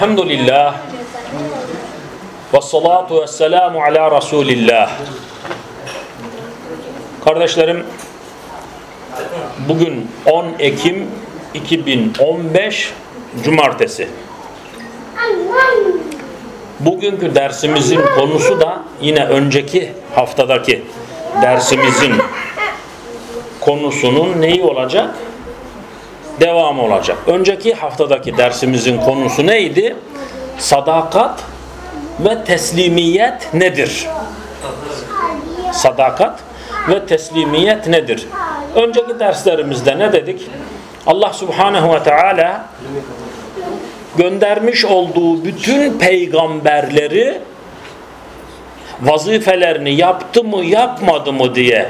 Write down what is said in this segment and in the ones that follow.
Elhamdülillah. Ve salatu ve selamu ala Resulillah Kardeşlerim bugün 10 Ekim 2015 Cumartesi. Bugünkü dersimizin konusu da yine önceki haftadaki dersimizin konusunun neyi olacak? Devamı olacak. Önceki haftadaki dersimizin konusu neydi? Sadakat ve teslimiyet nedir? Sadakat ve teslimiyet nedir? Önceki derslerimizde ne dedik? Allah Subhanahu ve Teala göndermiş olduğu bütün peygamberleri vazifelerini yaptı mı yapmadı mı diye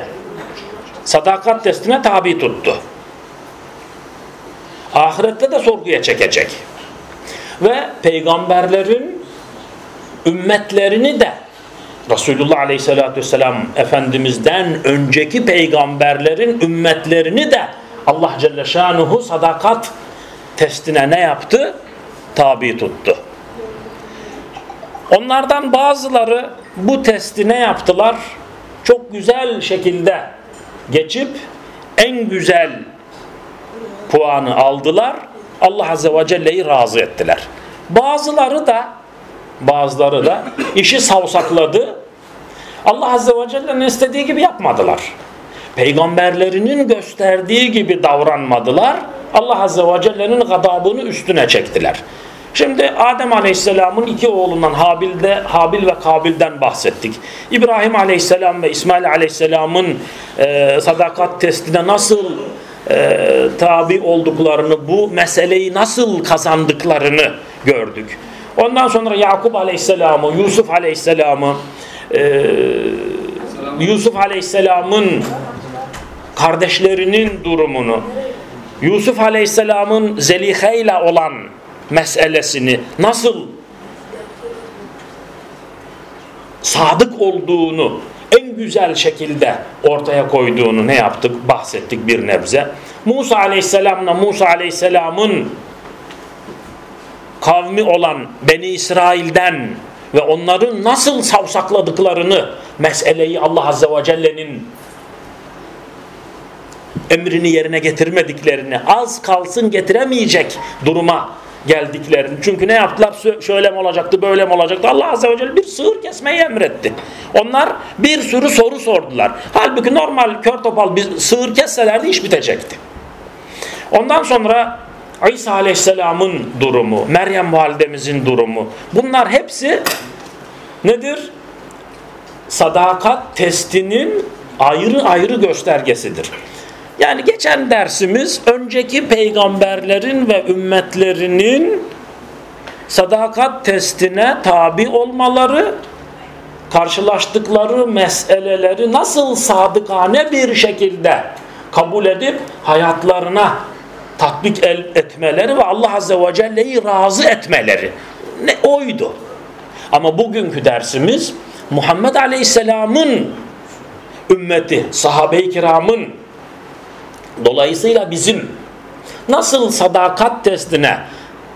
sadakat testine tabi tuttu. Ahirette de sorguya çekecek. Ve peygamberlerin ümmetlerini de Resulullah Aleyhisselatü Vesselam Efendimiz'den önceki peygamberlerin ümmetlerini de Allah Celle Şanuhu sadakat testine ne yaptı? Tabi tuttu. Onlardan bazıları bu testi ne yaptılar? Çok güzel şekilde geçip en güzel puanı aldılar. Allah Azze ve Celle'yi razı ettiler. Bazıları da bazıları da işi savsakladı. Allah Azze ve Celle'nin istediği gibi yapmadılar. Peygamberlerinin gösterdiği gibi davranmadılar. Allah Azze ve Celle'nin gadabını üstüne çektiler. Şimdi Adem Aleyhisselam'ın iki oğlundan Habil'de, Habil ve Kabil'den bahsettik. İbrahim Aleyhisselam ve İsmail Aleyhisselam'ın e, sadakat testine nasıl e, tabi olduklarını, bu meseleyi nasıl kazandıklarını gördük. Ondan sonra Yakup Aleyhisselam'ı, Yusuf Aleyhisselam'ı, e, Yusuf Aleyhisselam'ın kardeşlerinin durumunu, Yusuf Aleyhisselam'ın Zeliha ile olan meselesini nasıl sadık olduğunu en güzel şekilde ortaya koyduğunu ne yaptık? Bahsettik bir nebze. Musa Aleyhisselam'la Musa Aleyhisselam'ın kavmi olan Beni İsrail'den ve onların nasıl savsakladıklarını meseleyi Allah Azze ve Celle'nin emrini yerine getirmediklerini az kalsın getiremeyecek duruma geldiklerini. Çünkü ne yaptılar? Şöyle mi olacaktı, böyle mi olacaktı? Allah Azze ve Celle bir sığır kesmeyi emretti. Onlar bir sürü soru sordular. Halbuki normal kör topal bir sığır kesselerdi iş bitecekti. Ondan sonra İsa Aleyhisselam'ın durumu, Meryem validemizin durumu bunlar hepsi nedir? Sadakat testinin ayrı ayrı göstergesidir. Yani geçen dersimiz önceki peygamberlerin ve ümmetlerinin sadakat testine tabi olmaları, karşılaştıkları meseleleri nasıl sadıkane bir şekilde kabul edip hayatlarına tatbik etmeleri ve Allah Azze ve Celle'yi razı etmeleri. Ne oydu. Ama bugünkü dersimiz Muhammed Aleyhisselam'ın ümmeti, sahabe-i kiramın Dolayısıyla bizim nasıl sadakat testine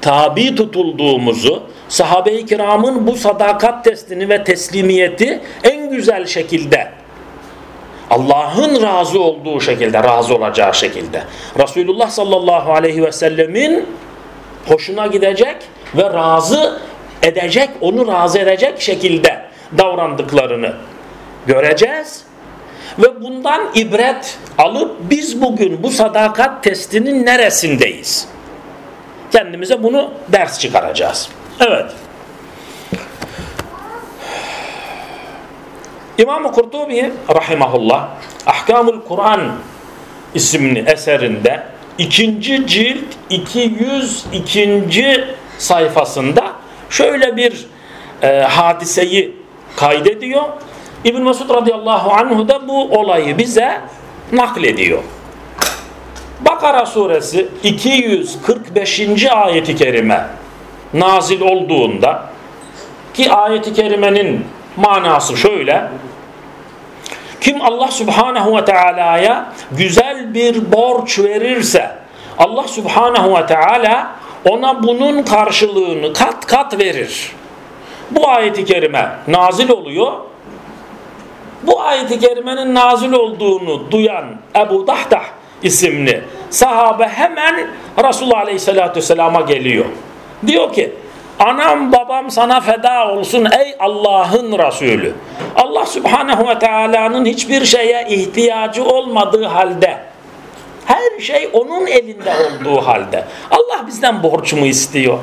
tabi tutulduğumuzu, sahabe-i kiramın bu sadakat testini ve teslimiyeti en güzel şekilde Allah'ın razı olduğu şekilde, razı olacağı şekilde Resulullah sallallahu aleyhi ve sellemin hoşuna gidecek ve razı edecek, onu razı edecek şekilde davrandıklarını göreceğiz ve bundan ibret alıp biz bugün bu sadakat testinin neresindeyiz? Kendimize bunu ders çıkaracağız. Evet. İmam-ı Kurtubi rahimahullah Ahkamul Kur'an isimli eserinde ikinci cilt 202. sayfasında şöyle bir e, hadiseyi kaydediyor İbn Mesud radıyallahu anhu da bu olayı bize naklediyor. Bakara suresi 245. ayeti kerime nazil olduğunda ki ayeti kerimenin manası şöyle kim Allah subhanahu ve teala'ya güzel bir borç verirse Allah subhanahu ve teala ona bunun karşılığını kat kat verir. Bu ayeti kerime nazil oluyor. Bu ayeti kerimenin nazil olduğunu duyan Ebu Dahdah isimli sahabe hemen Resulullah Aleyhisselatü Vesselam'a geliyor. Diyor ki anam babam sana feda olsun ey Allah'ın Resulü. Allah Subhanahu ve Teala'nın hiçbir şeye ihtiyacı olmadığı halde her şey onun elinde olduğu halde Allah bizden borç mu istiyor?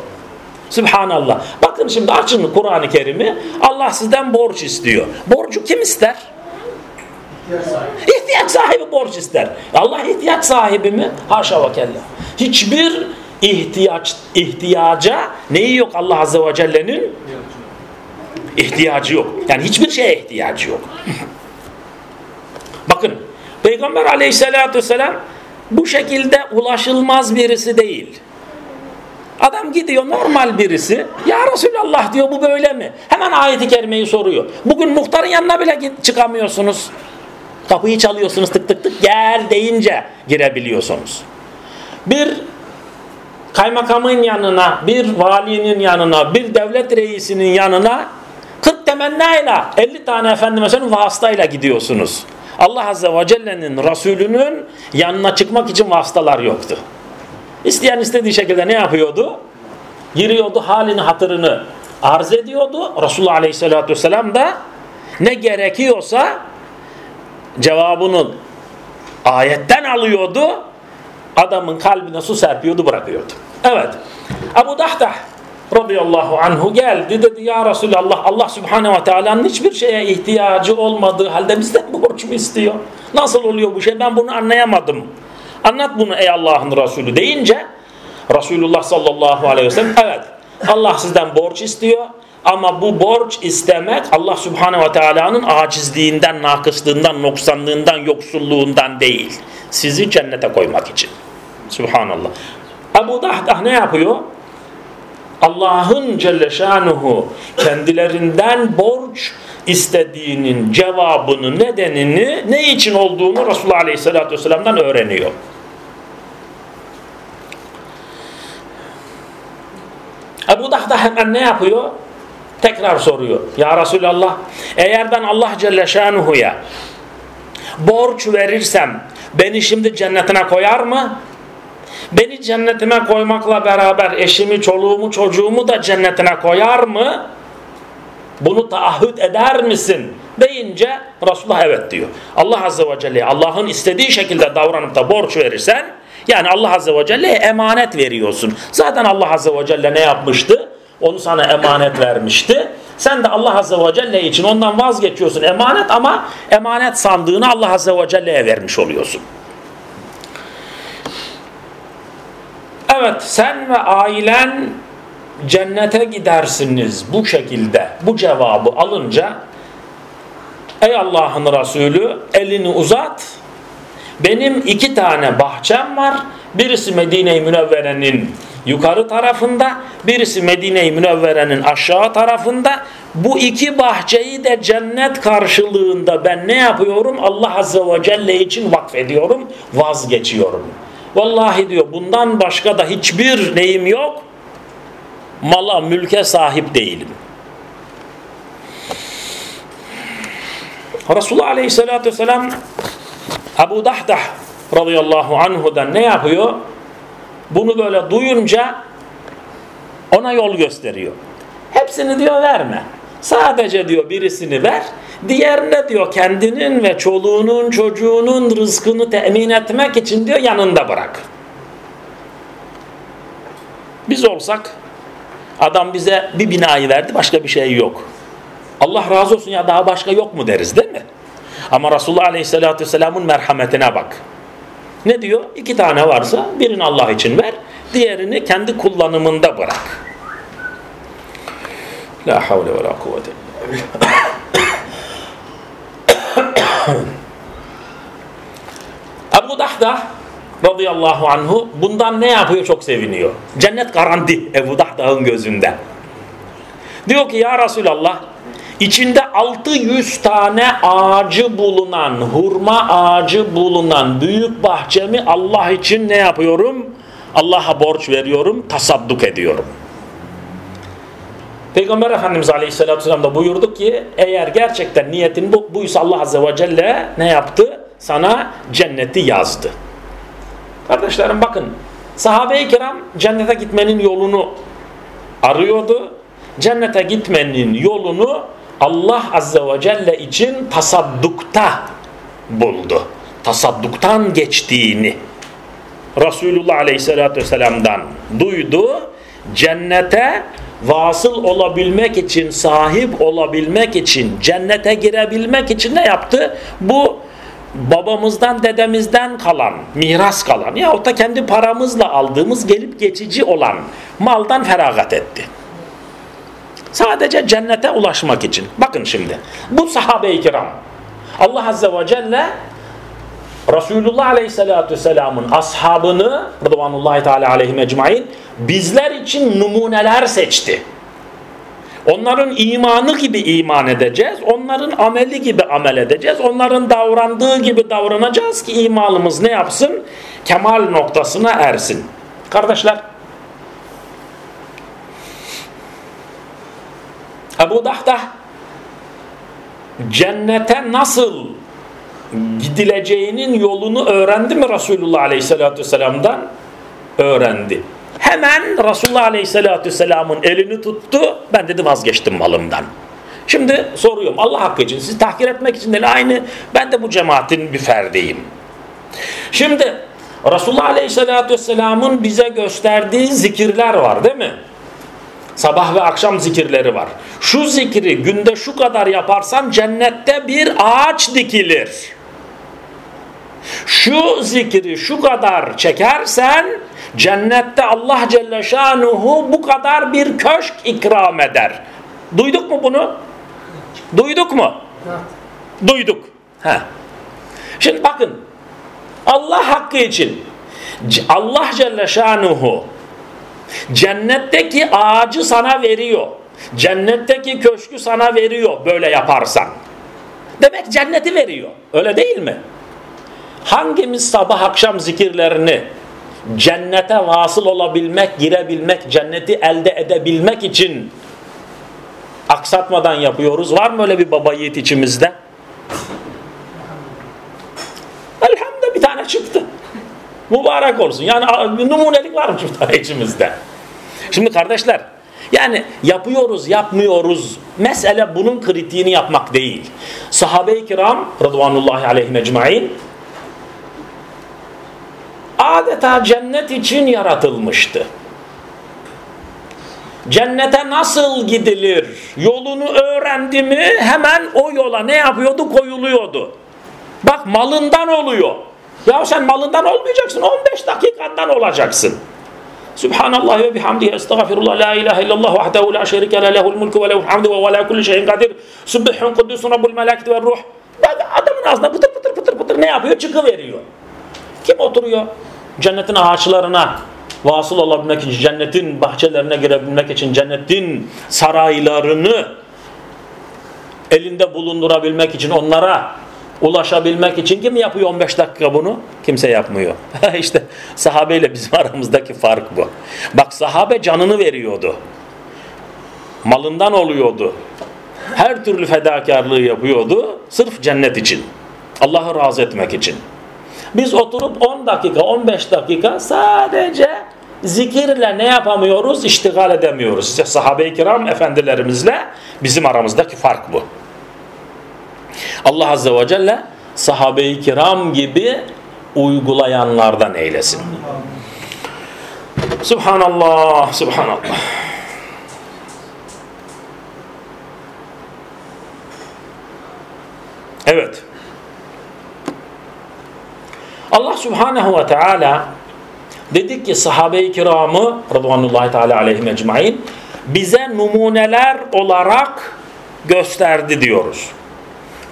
Subhanallah. Bakın şimdi açın Kur'an-ı Kerim'i. Allah sizden borç istiyor. Borcu kim ister? İhtiyaç sahibi borç ister. Allah ihtiyaç sahibi mi? Haşa ve kella. Hiçbir ihtiyaç ihtiyaca neyi yok Allah Azze ve Celle'nin? ihtiyacı yok. Yani hiçbir şeye ihtiyacı yok. Bakın Peygamber aleyhissalatü vesselam bu şekilde ulaşılmaz birisi değil. Adam gidiyor normal birisi. Ya Resulallah diyor bu böyle mi? Hemen ayeti kerimeyi soruyor. Bugün muhtarın yanına bile çıkamıyorsunuz. Kapıyı çalıyorsunuz tık tık tık gel deyince girebiliyorsunuz. Bir kaymakamın yanına, bir valinin yanına, bir devlet reisinin yanına 40 temennayla 50 tane efendime söyleyeyim vasıtayla gidiyorsunuz. Allah Azze ve Celle'nin Resulünün yanına çıkmak için vasıtalar yoktu. İsteyen istediği şekilde ne yapıyordu? Giriyordu halini hatırını arz ediyordu. Resulullah Aleyhisselatü Vesselam da ne gerekiyorsa cevabını ayetten alıyordu. Adamın kalbine su serpiyordu bırakıyordu. Evet. Ebu Dahdah radıyallahu anhu geldi dedi ya Resulallah Allah subhanehu ve teala'nın hiçbir şeye ihtiyacı olmadığı halde bizden borç mu istiyor? Nasıl oluyor bu şey ben bunu anlayamadım. Anlat bunu ey Allah'ın Resulü deyince Resulullah sallallahu aleyhi ve sellem evet Allah sizden borç istiyor ama bu borç istemek Allah subhanehu ve teala'nın acizliğinden, nakıslığından, noksanlığından, yoksulluğundan değil. Sizi cennete koymak için. Subhanallah. Ebu Dahdah ne yapıyor? Allah'ın Celle Şanuhu kendilerinden borç istediğinin cevabını, nedenini, ne için olduğunu Resulullah Aleyhisselatü Vesselam'dan öğreniyor. Ebu Dahda hemen ne yapıyor? Tekrar soruyor. Ya Resulallah eğer ben Allah Celle Şanuhu'ya borç verirsem beni şimdi cennetine koyar mı? Beni cennetime koymakla beraber eşimi, çoluğumu, çocuğumu da cennetine koyar mı? Bunu taahhüt eder misin? Deyince Resulullah evet diyor. Allah Azze ve Celle Allah'ın istediği şekilde davranıp da borç verirsen yani Allah Azze ve Celle'ye emanet veriyorsun. Zaten Allah Azze ve Celle ne yapmıştı? Onu sana emanet vermişti. Sen de Allah Azze ve Celle için ondan vazgeçiyorsun emanet ama emanet sandığını Allah Azze ve Celle'ye vermiş oluyorsun. Evet sen ve ailen cennete gidersiniz bu şekilde bu cevabı alınca ey Allah'ın Resulü elini uzat benim iki tane bahçem var birisi Medine-i Münevvere'nin yukarı tarafında birisi Medine-i Münevvere'nin aşağı tarafında bu iki bahçeyi de cennet karşılığında ben ne yapıyorum Allah Azze ve Celle için vakfediyorum vazgeçiyorum Vallahi diyor bundan başka da hiçbir neyim yok. Mala, mülke sahip değilim. Resulullah Aleyhisselatü Vesselam Ebu Dahdah radıyallahu anhu'dan ne yapıyor? Bunu böyle duyunca ona yol gösteriyor. Hepsini diyor verme. Sadece diyor birisini ver. Diğerine diyor kendinin ve çoluğunun çocuğunun rızkını temin etmek için diyor yanında bırak. Biz olsak adam bize bir binayı verdi başka bir şey yok. Allah razı olsun ya daha başka yok mu deriz değil mi? Ama Resulullah Aleyhisselatü Vesselam'ın merhametine bak. Ne diyor? İki tane varsa birini Allah için ver, diğerini kendi kullanımında bırak. La havle ve la kuvvete Ebu Dahda radıyallahu anhu bundan ne yapıyor çok seviniyor. Cennet garanti Ebu Dahda'nın gözünde. Diyor ki ya Resulallah içinde 600 tane ağacı bulunan, hurma ağacı bulunan büyük bahçemi Allah için ne yapıyorum? Allah'a borç veriyorum, tasadduk ediyorum. Peygamber Efendimiz Aleyhisselatü Vesselam da buyurdu ki eğer gerçekten niyetin bu, buysa Allah Azze ve Celle ne yaptı? Sana cenneti yazdı. Kardeşlerim bakın sahabe-i kiram cennete gitmenin yolunu arıyordu. Cennete gitmenin yolunu Allah Azze ve Celle için tasaddukta buldu. Tasadduktan geçtiğini Resulullah Aleyhisselatü Vesselam'dan duydu. Cennete vasıl olabilmek için, sahip olabilmek için, cennete girebilmek için ne yaptı? Bu babamızdan, dedemizden kalan, miras kalan ya o da kendi paramızla aldığımız gelip geçici olan maldan feragat etti. Sadece cennete ulaşmak için. Bakın şimdi. Bu sahabe-i kiram. Allah Azze ve Celle Resulullah Aleyhisselatü Vesselam'ın ashabını Rıdvanullahi Teala aleyhim ecmain bizler için numuneler seçti. Onların imanı gibi iman edeceğiz. Onların ameli gibi amel edeceğiz. Onların davrandığı gibi davranacağız ki imanımız ne yapsın? Kemal noktasına ersin. Kardeşler Ebu Dahdah cennete nasıl gidileceğinin yolunu öğrendi mi Resulullah Aleyhisselatü Vesselam'dan? Öğrendi. Hemen Resulullah Aleyhisselatü Vesselam'ın elini tuttu. Ben dedi vazgeçtim malımdan. Şimdi soruyorum Allah hakkı için sizi tahkir etmek için değil aynı ben de bu cemaatin bir ferdiyim. Şimdi Resulullah Aleyhisselatü Vesselam'ın bize gösterdiği zikirler var değil mi? Sabah ve akşam zikirleri var. Şu zikri günde şu kadar yaparsan cennette bir ağaç dikilir. Şu zikri şu kadar çekersen cennette Allah Celle Şanuhu bu kadar bir köşk ikram eder. Duyduk mu bunu? Duyduk mu? Duyduk. Ha. Şimdi bakın Allah hakkı için Allah Celle Şanuhu cennetteki ağacı sana veriyor. Cennetteki köşkü sana veriyor böyle yaparsan. Demek cenneti veriyor. Öyle değil mi? Hangimiz sabah akşam zikirlerini cennete vasıl olabilmek, girebilmek, cenneti elde edebilmek için aksatmadan yapıyoruz? Var mı öyle bir baba yiğit içimizde? Elhamdülillah bir tane çıktı. Mübarek olsun. Yani numunelik bir tane içimizde. Şimdi kardeşler yani yapıyoruz yapmıyoruz. Mesele bunun kritiğini yapmak değil. Sahabe-i kiram Rıdvanullahi aleyhi mecmain adeta cennet için yaratılmıştı. Cennete nasıl gidilir? Yolunu öğrendi mi hemen o yola ne yapıyordu? Koyuluyordu. Bak malından oluyor. Ya sen malından olmayacaksın. 15 dakikandan olacaksın. Subhanallah ve bihamdihi estağfirullah la ilahe illallah vahdehu la şerike le lehul mulku ve lehul hamdu ve ve la kulli şeyin kadir. Sübbihun kudüsün rabbul meleketi ve ruh. Adamın ağzına pıtır pıtır pıtır pıtır ne yapıyor? Çıkıveriyor. Kim oturuyor? Cennetin ağaçlarına vasıl olabilmek için, cennetin bahçelerine girebilmek için, cennetin saraylarını elinde bulundurabilmek için onlara ulaşabilmek için kim yapıyor 15 dakika bunu? Kimse yapmıyor. İşte sahabeyle bizim aramızdaki fark bu. Bak sahabe canını veriyordu. Malından oluyordu. Her türlü fedakarlığı yapıyordu. Sırf cennet için. Allah'ı razı etmek için. Biz oturup 10 dakika, 15 dakika sadece zikirle ne yapamıyoruz? İştigal edemiyoruz. İşte sahabe-i kiram efendilerimizle bizim aramızdaki fark bu. Allah Azze ve Celle sahabe-i kiram gibi uygulayanlardan eylesin. Subhanallah, Subhanallah. Evet. Allah Subhanahu ve Teala dedik ki sahabe-i kiramı Rıdvanullahi Teala aleyhim ecmain bize numuneler olarak gösterdi diyoruz.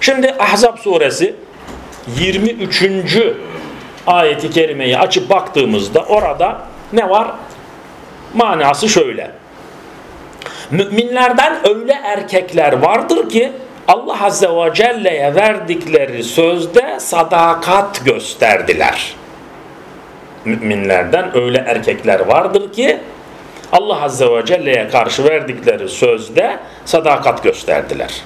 Şimdi Ahzab suresi 23. ayeti kerimeyi açıp baktığımızda orada ne var? Manası şöyle. Müminlerden öyle erkekler vardır ki Allah Azze ve Celle'ye verdikleri sözde sadakat gösterdiler. müminlerden öyle erkekler vardır ki Allah Azze ve Celle'ye karşı verdikleri sözde sadakat gösterdiler.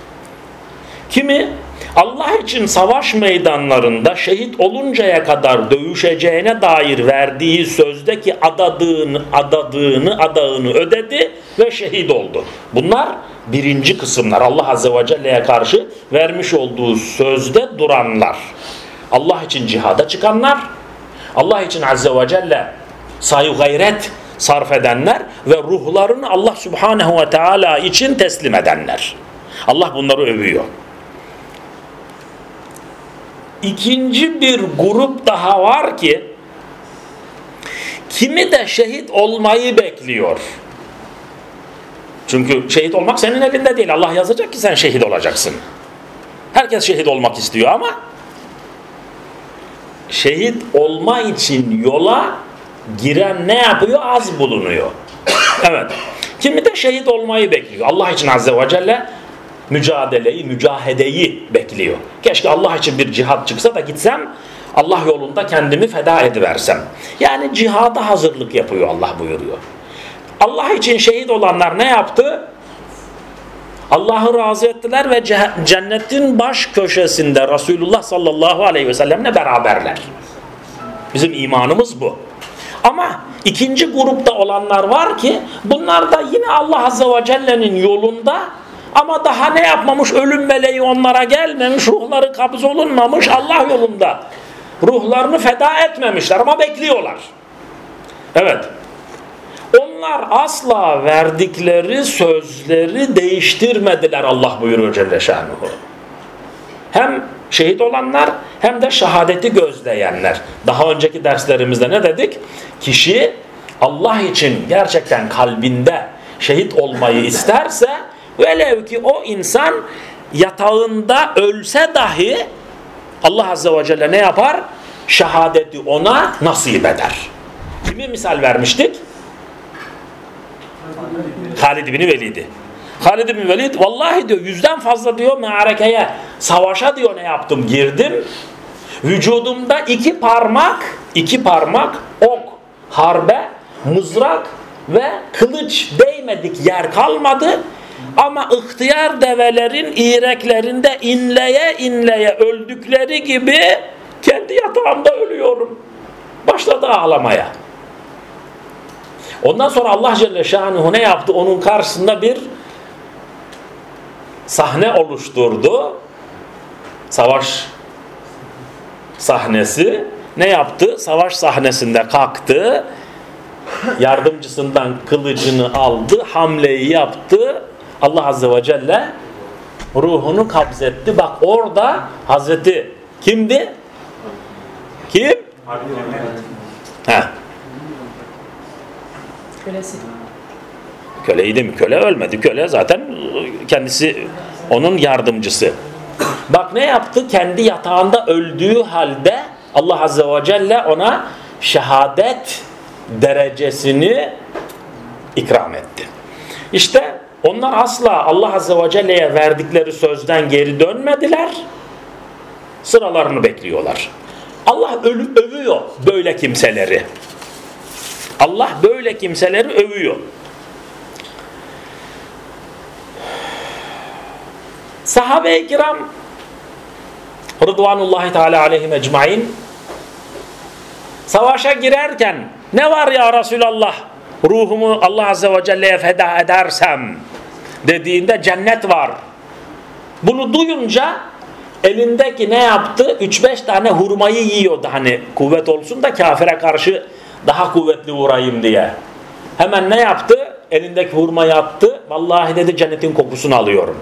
Kimi Allah için savaş meydanlarında şehit oluncaya kadar dövüşeceğine dair verdiği sözdeki adadığını, adadığını, adağını ödedi ve şehit oldu. Bunlar birinci kısımlar. Allah Azze ve Celle'ye karşı vermiş olduğu sözde duranlar. Allah için cihada çıkanlar, Allah için Azze ve Celle sayı gayret sarf edenler ve ruhlarını Allah Subhanahu ve Teala için teslim edenler. Allah bunları övüyor. İkinci bir grup daha var ki kimi de şehit olmayı bekliyor. Çünkü şehit olmak senin elinde değil. Allah yazacak ki sen şehit olacaksın. Herkes şehit olmak istiyor ama şehit olma için yola giren ne yapıyor? Az bulunuyor. Evet. Kimi de şehit olmayı bekliyor. Allah için Azze ve Celle mücadeleyi, mücahedeyi bekliyor. Keşke Allah için bir cihat çıksa da gitsem Allah yolunda kendimi feda ediversem. Yani cihada hazırlık yapıyor Allah buyuruyor. Allah için şehit olanlar ne yaptı? Allah'ı razı ettiler ve cennetin baş köşesinde Resulullah sallallahu aleyhi ve sellemle beraberler. Bizim imanımız bu. Ama ikinci grupta olanlar var ki bunlar da yine Allah azze ve celle'nin yolunda ama daha ne yapmamış ölüm meleği onlara gelmemiş ruhları kabz olunmamış Allah yolunda ruhlarını feda etmemişler ama bekliyorlar. Evet. Onlar asla verdikleri sözleri değiştirmediler Allah buyuruyor Celle Şanuhu. Hem şehit olanlar hem de şehadeti gözleyenler. Daha önceki derslerimizde ne dedik? Kişi Allah için gerçekten kalbinde şehit olmayı isterse velev ki o insan yatağında ölse dahi Allah Azze ve Celle ne yapar? Şehadeti ona nasip eder. Kimi misal vermiştik? Halid bin Velid'i. Halid bin Velid vallahi diyor yüzden fazla diyor mearekeye savaşa diyor ne yaptım girdim. Vücudumda iki parmak iki parmak ok, harbe, mızrak ve kılıç değmedik yer kalmadı. Ama ihtiyar develerin iğreklerinde inleye inleye öldükleri gibi kendi yatağımda ölüyorum. Başladı ağlamaya. Ondan sonra Allah Celle Şanuhu ne yaptı? Onun karşısında bir sahne oluşturdu. Savaş sahnesi. Ne yaptı? Savaş sahnesinde kalktı. Yardımcısından kılıcını aldı. Hamleyi yaptı. Allah Azze ve Celle ruhunu kabzetti. Bak orada Hazreti kimdi? Kim? Ha. Kölesi. Köleydi mi? Köle ölmedi. Köle zaten kendisi onun yardımcısı. Bak ne yaptı? Kendi yatağında öldüğü halde Allah Azze ve Celle ona şehadet derecesini ikram etti. İşte onlar asla Allah Azze ve Celle'ye verdikleri sözden geri dönmediler. Sıralarını bekliyorlar. Allah övüyor böyle kimseleri. Allah böyle kimseleri övüyor. Sahabe-i kiram Rıdvanullahi Teala aleyhim ecmain savaşa girerken ne var ya Resulallah ruhumu Allah Azze ve Celle'ye feda edersem dediğinde cennet var. Bunu duyunca elindeki ne yaptı? 3-5 tane hurmayı yiyordu hani kuvvet olsun da kafire karşı daha kuvvetli vurayım diye. Hemen ne yaptı? Elindeki hurmayı attı. Vallahi dedi cennetin kokusunu alıyorum.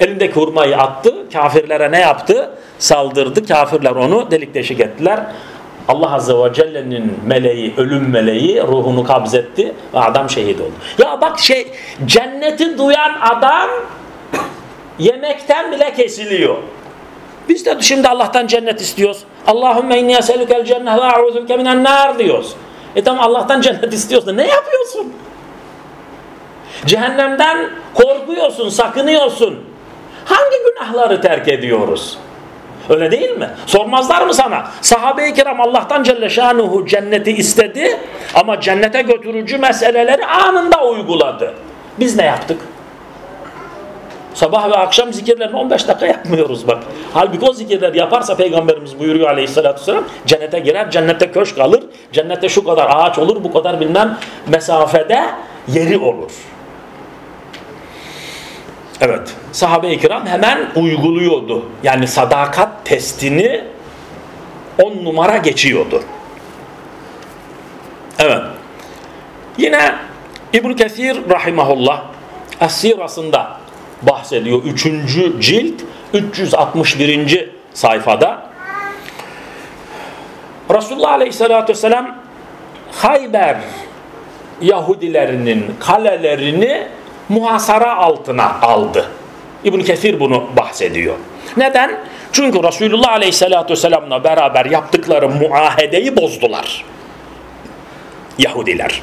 Elindeki hurmayı attı. Kafirlere ne yaptı? Saldırdı. Kafirler onu delik deşik ettiler. Allah Azze ve Celle'nin meleği, ölüm meleği ruhunu kabzetti ve adam şehit oldu. Ya bak şey cenneti duyan adam yemekten bile kesiliyor. Biz de şimdi Allah'tan cennet istiyoruz. Allahümme inni eselükel cennet ve a'udhuke minen nar diyoruz. E tamam Allah'tan cennet istiyorsun. Ne yapıyorsun? Cehennemden korkuyorsun, sakınıyorsun. Hangi günahları terk ediyoruz? Öyle değil mi? Sormazlar mı sana? Sahabe-i kiram Allah'tan Celle Şanuhu cenneti istedi ama cennete götürücü meseleleri anında uyguladı. Biz ne yaptık? Sabah ve akşam zikirlerini 15 dakika yapmıyoruz bak. Halbuki o zikirler yaparsa Peygamberimiz buyuruyor aleyhissalatü vesselam cennete girer, cennette köşk alır, cennette şu kadar ağaç olur, bu kadar bilmem mesafede yeri olur. Evet, sahabe-i kiram hemen uyguluyordu. Yani sadakat testini on numara geçiyordu. Evet. Yine İbn Kesir rahimahullah As-Sirasında bahsediyor. Üçüncü cilt 361. sayfada. Resulullah Aleyhisselatü Vesselam Hayber Yahudilerinin kalelerini muhasara altına aldı. İbn Kesir bunu bahsediyor. Neden? Çünkü Resulullah Aleyhisselatü Vesselam'la beraber yaptıkları muahedeyi bozdular. Yahudiler.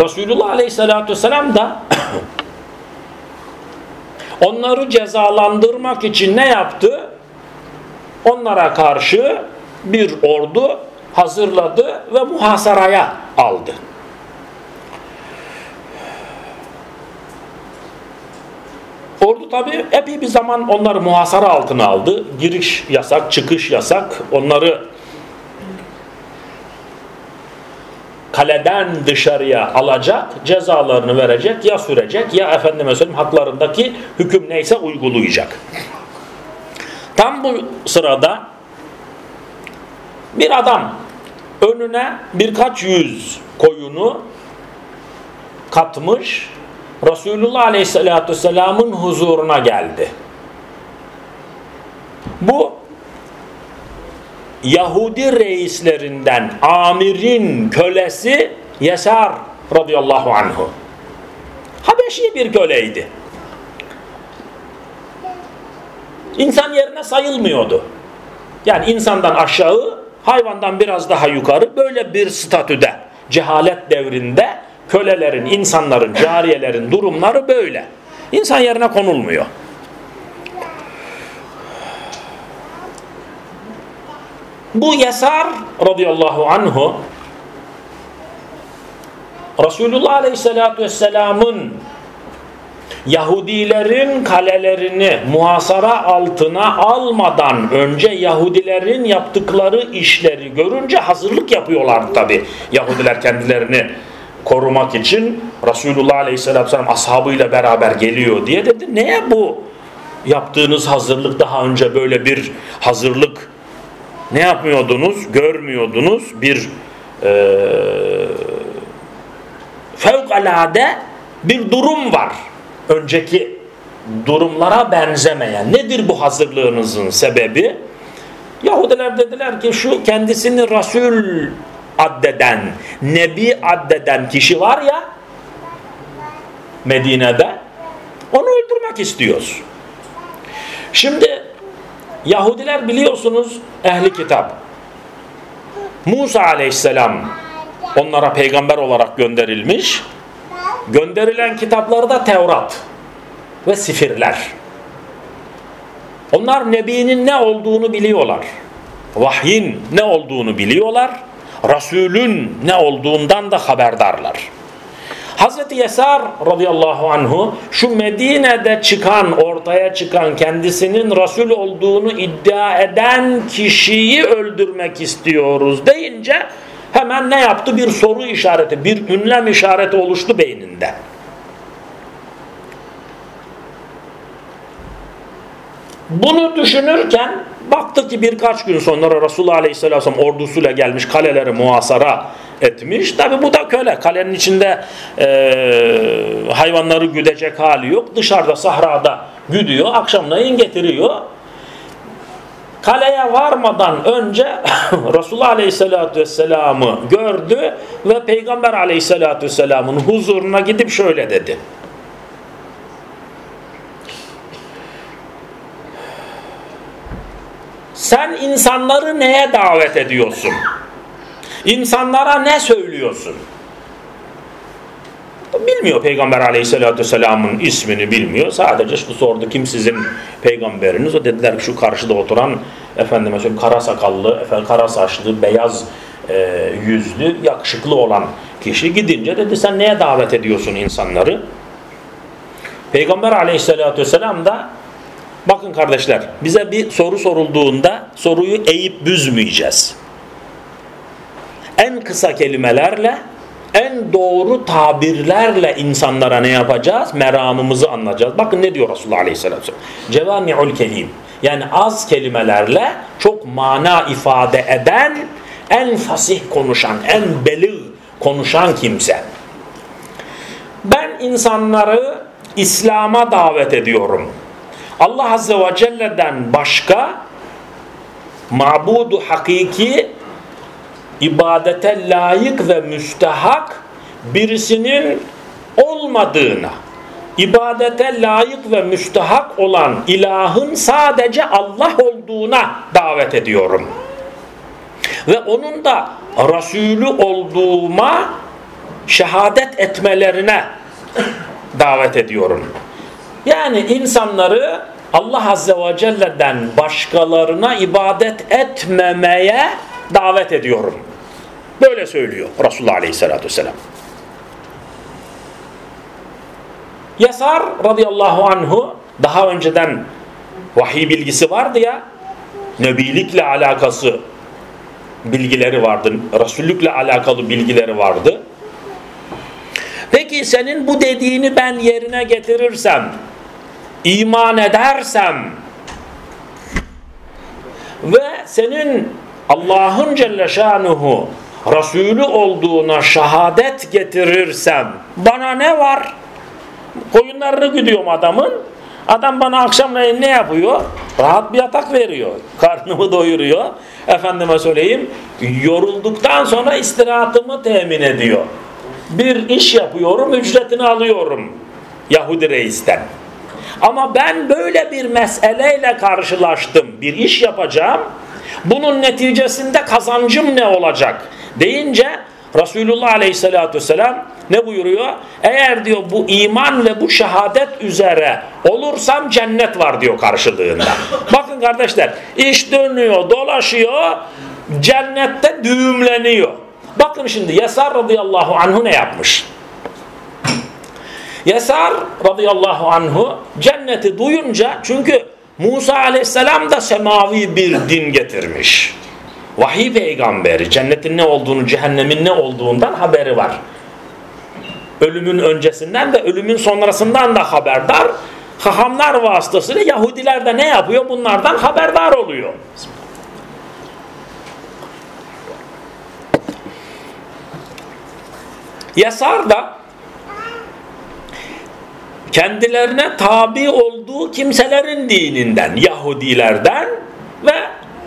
Resulullah Aleyhisselatü Vesselam da onları cezalandırmak için ne yaptı? Onlara karşı bir ordu hazırladı ve muhasaraya aldı. Ordu tabi epey bir zaman onları muhasara altına aldı. Giriş yasak, çıkış yasak. Onları kaleden dışarıya alacak, cezalarını verecek, ya sürecek ya efendime söyleyeyim haklarındaki hüküm neyse uygulayacak. Tam bu sırada bir adam önüne birkaç yüz koyunu katmış Resulullah Aleyhisselatü Vesselam'ın huzuruna geldi. Bu Yahudi reislerinden Amir'in kölesi Yesar radıyallahu anhu. Habeşi bir köleydi. İnsan yerine sayılmıyordu. Yani insandan aşağı, hayvandan biraz daha yukarı böyle bir statüde, cehalet devrinde kölelerin, insanların, cariyelerin durumları böyle. İnsan yerine konulmuyor. Bu Yesar radıyallahu anhu Resulullah aleyhissalatü vesselamın Yahudilerin kalelerini muhasara altına almadan önce Yahudilerin yaptıkları işleri görünce hazırlık yapıyorlardı tabi. Yahudiler kendilerini korumak için Resulullah Aleyhisselatü Vesselam ashabıyla beraber geliyor diye dedi. Neye bu yaptığınız hazırlık daha önce böyle bir hazırlık ne yapmıyordunuz? Görmüyordunuz. Bir e, fevkalade bir durum var. Önceki durumlara benzemeyen. Nedir bu hazırlığınızın sebebi? Yahudiler dediler ki şu kendisini Resul addeden, Nebi addeden kişi var ya Medine'de onu öldürmek istiyoruz. Şimdi Yahudiler biliyorsunuz ehli kitap. Musa aleyhisselam onlara peygamber olarak gönderilmiş. Gönderilen kitapları da Tevrat ve sifirler. Onlar Nebi'nin ne olduğunu biliyorlar. Vahyin ne olduğunu biliyorlar. Resulün ne olduğundan da haberdarlar. Hazreti Yesar radıyallahu anhu şu Medine'de çıkan, ortaya çıkan kendisinin Resul olduğunu iddia eden kişiyi öldürmek istiyoruz deyince hemen ne yaptı? Bir soru işareti, bir ünlem işareti oluştu beyninde. Bunu düşünürken baktı ki birkaç gün sonra Resulullah Aleyhisselam ordusuyla gelmiş kaleleri muhasara etmiş. Tabi bu da köle. Kalenin içinde e, hayvanları güdecek hali yok. Dışarıda sahrada güdüyor. Akşamleyin getiriyor. Kaleye varmadan önce Resulullah Aleyhisselatü Vesselam'ı gördü ve Peygamber Aleyhisselatü Vesselam'ın huzuruna gidip şöyle dedi. Sen insanları neye davet ediyorsun? İnsanlara ne söylüyorsun? Bilmiyor Peygamber aleyhissalatü vesselamın ismini bilmiyor. Sadece işte sordu kim sizin peygamberiniz? O dediler ki şu karşıda oturan efendime söyleyeyim kara sakallı, efendim, kara saçlı, beyaz e, yüzlü, yakışıklı olan kişi gidince dedi sen neye davet ediyorsun insanları? Peygamber aleyhissalatü vesselam da bakın kardeşler bize bir soru sorulduğunda soruyu eğip büzmeyeceğiz. En kısa kelimelerle en doğru tabirlerle insanlara ne yapacağız? Meramımızı anlayacağız. Bakın ne diyor Resulullah Aleyhisselatü Vesselam. Cevami'ul kelim. Yani az kelimelerle çok mana ifade eden, en fasih konuşan, en belir konuşan kimse. Ben insanları İslam'a davet ediyorum. Allah Azze ve Celle'den başka mabudu hakiki ibadete layık ve müstehak birisinin olmadığına, ibadete layık ve müstehak olan ilahın sadece Allah olduğuna davet ediyorum. Ve onun da Resulü olduğuma şehadet etmelerine davet ediyorum. Yani insanları Allah Azze ve Celle'den başkalarına ibadet etmemeye davet ediyorum. Böyle söylüyor Resulullah Aleyhisselatü Vesselam. Yasar radıyallahu anhu daha önceden vahiy bilgisi vardı ya nebilikle alakası bilgileri vardı. Resullükle alakalı bilgileri vardı. Peki senin bu dediğini ben yerine getirirsem iman edersem ve senin Allah'ın Celle Şanuhu Resulü olduğuna şehadet getirirsem bana ne var? Koyunlarını gidiyorum adamın. Adam bana akşamleyin ne yapıyor? Rahat bir yatak veriyor. Karnımı doyuruyor. Efendime söyleyeyim. Yorulduktan sonra istirahatımı temin ediyor. Bir iş yapıyorum, ücretini alıyorum. Yahudi reisten. Ama ben böyle bir meseleyle karşılaştım. Bir iş yapacağım. Bunun neticesinde kazancım ne olacak? Deyince Resulullah Aleyhisselatü Vesselam ne buyuruyor? Eğer diyor bu iman ve bu şehadet üzere olursam cennet var diyor karşılığında. Bakın kardeşler iş dönüyor dolaşıyor cennette düğümleniyor. Bakın şimdi Yesar radıyallahu anhu ne yapmış? Yesar radıyallahu anhu cenneti duyunca çünkü Musa aleyhisselam da semavi bir din getirmiş. Vahiy peygamberi cennetin ne olduğunu cehennemin ne olduğundan haberi var. Ölümün öncesinden de ölümün sonrasından da haberdar. Hahamlar vasıtasıyla Yahudiler de ne yapıyor? Bunlardan haberdar oluyor. Yasar da kendilerine tabi olduğu kimselerin dininden, Yahudilerden ve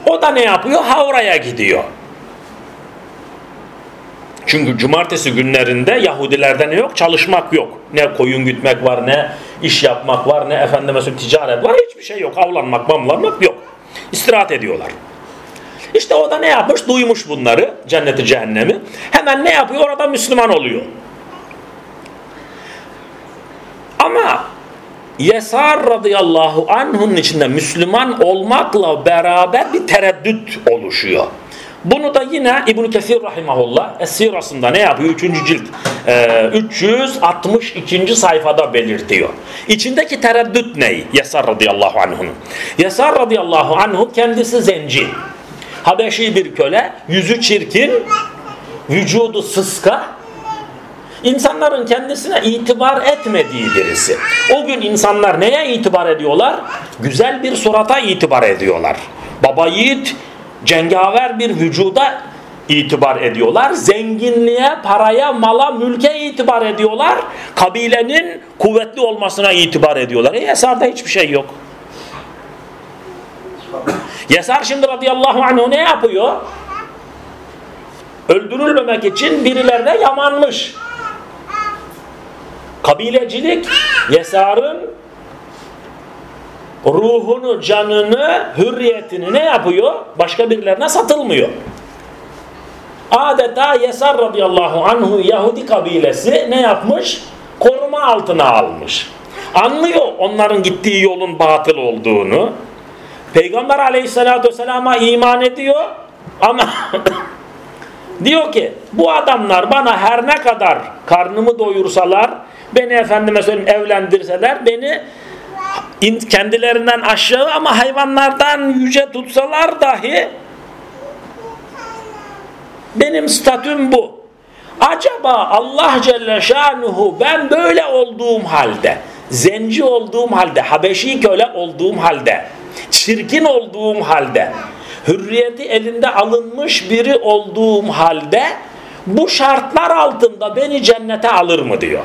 o da ne yapıyor? Havra'ya gidiyor. Çünkü cumartesi günlerinde Yahudilerde ne yok? Çalışmak yok. Ne koyun gütmek var, ne iş yapmak var, ne efendim mesela ticaret var. Hiçbir şey yok. Avlanmak, mamlanmak yok. İstirahat ediyorlar. İşte o da ne yapmış? Duymuş bunları, cenneti cehennemi. Hemen ne yapıyor? Orada Müslüman oluyor. Ama Yesar radıyallahu anh'ın içinde Müslüman olmakla beraber bir tereddüt oluşuyor. Bunu da yine İbn-i Kesir Rahimahullah Esirasında ne yapıyor? Üçüncü cilt e, 362. sayfada belirtiyor. İçindeki tereddüt ne? Yesar radıyallahu anh'ın. Yesar radıyallahu anhu kendisi zenci. Habeşi bir köle, yüzü çirkin, vücudu sıska, İnsanların kendisine itibar etmediği birisi. O gün insanlar neye itibar ediyorlar? Güzel bir surata itibar ediyorlar. Baba yiğit, cengaver bir vücuda itibar ediyorlar. Zenginliğe, paraya, mala, mülke itibar ediyorlar. Kabilenin kuvvetli olmasına itibar ediyorlar. E Yesar'da hiçbir şey yok. Yesar şimdi radıyallahu anh ne yapıyor? Öldürülmemek için birilerine yamanmış. Kabilecilik Yesar'ın ruhunu, canını, hürriyetini ne yapıyor? Başka birilerine satılmıyor. Adeta Yesar radıyallahu anhu Yahudi kabilesi ne yapmış? koruma altına almış. Anlıyor onların gittiği yolun batıl olduğunu. Peygamber aleyhissalatü vesselama iman ediyor ama diyor ki bu adamlar bana her ne kadar karnımı doyursalar beni efendime söyleyeyim evlendirseler beni kendilerinden aşağı ama hayvanlardan yüce tutsalar dahi benim statüm bu. Acaba Allah Celle Şanuhu ben böyle olduğum halde, zenci olduğum halde, Habeşi köle olduğum halde, çirkin olduğum halde, hürriyeti elinde alınmış biri olduğum halde bu şartlar altında beni cennete alır mı diyor.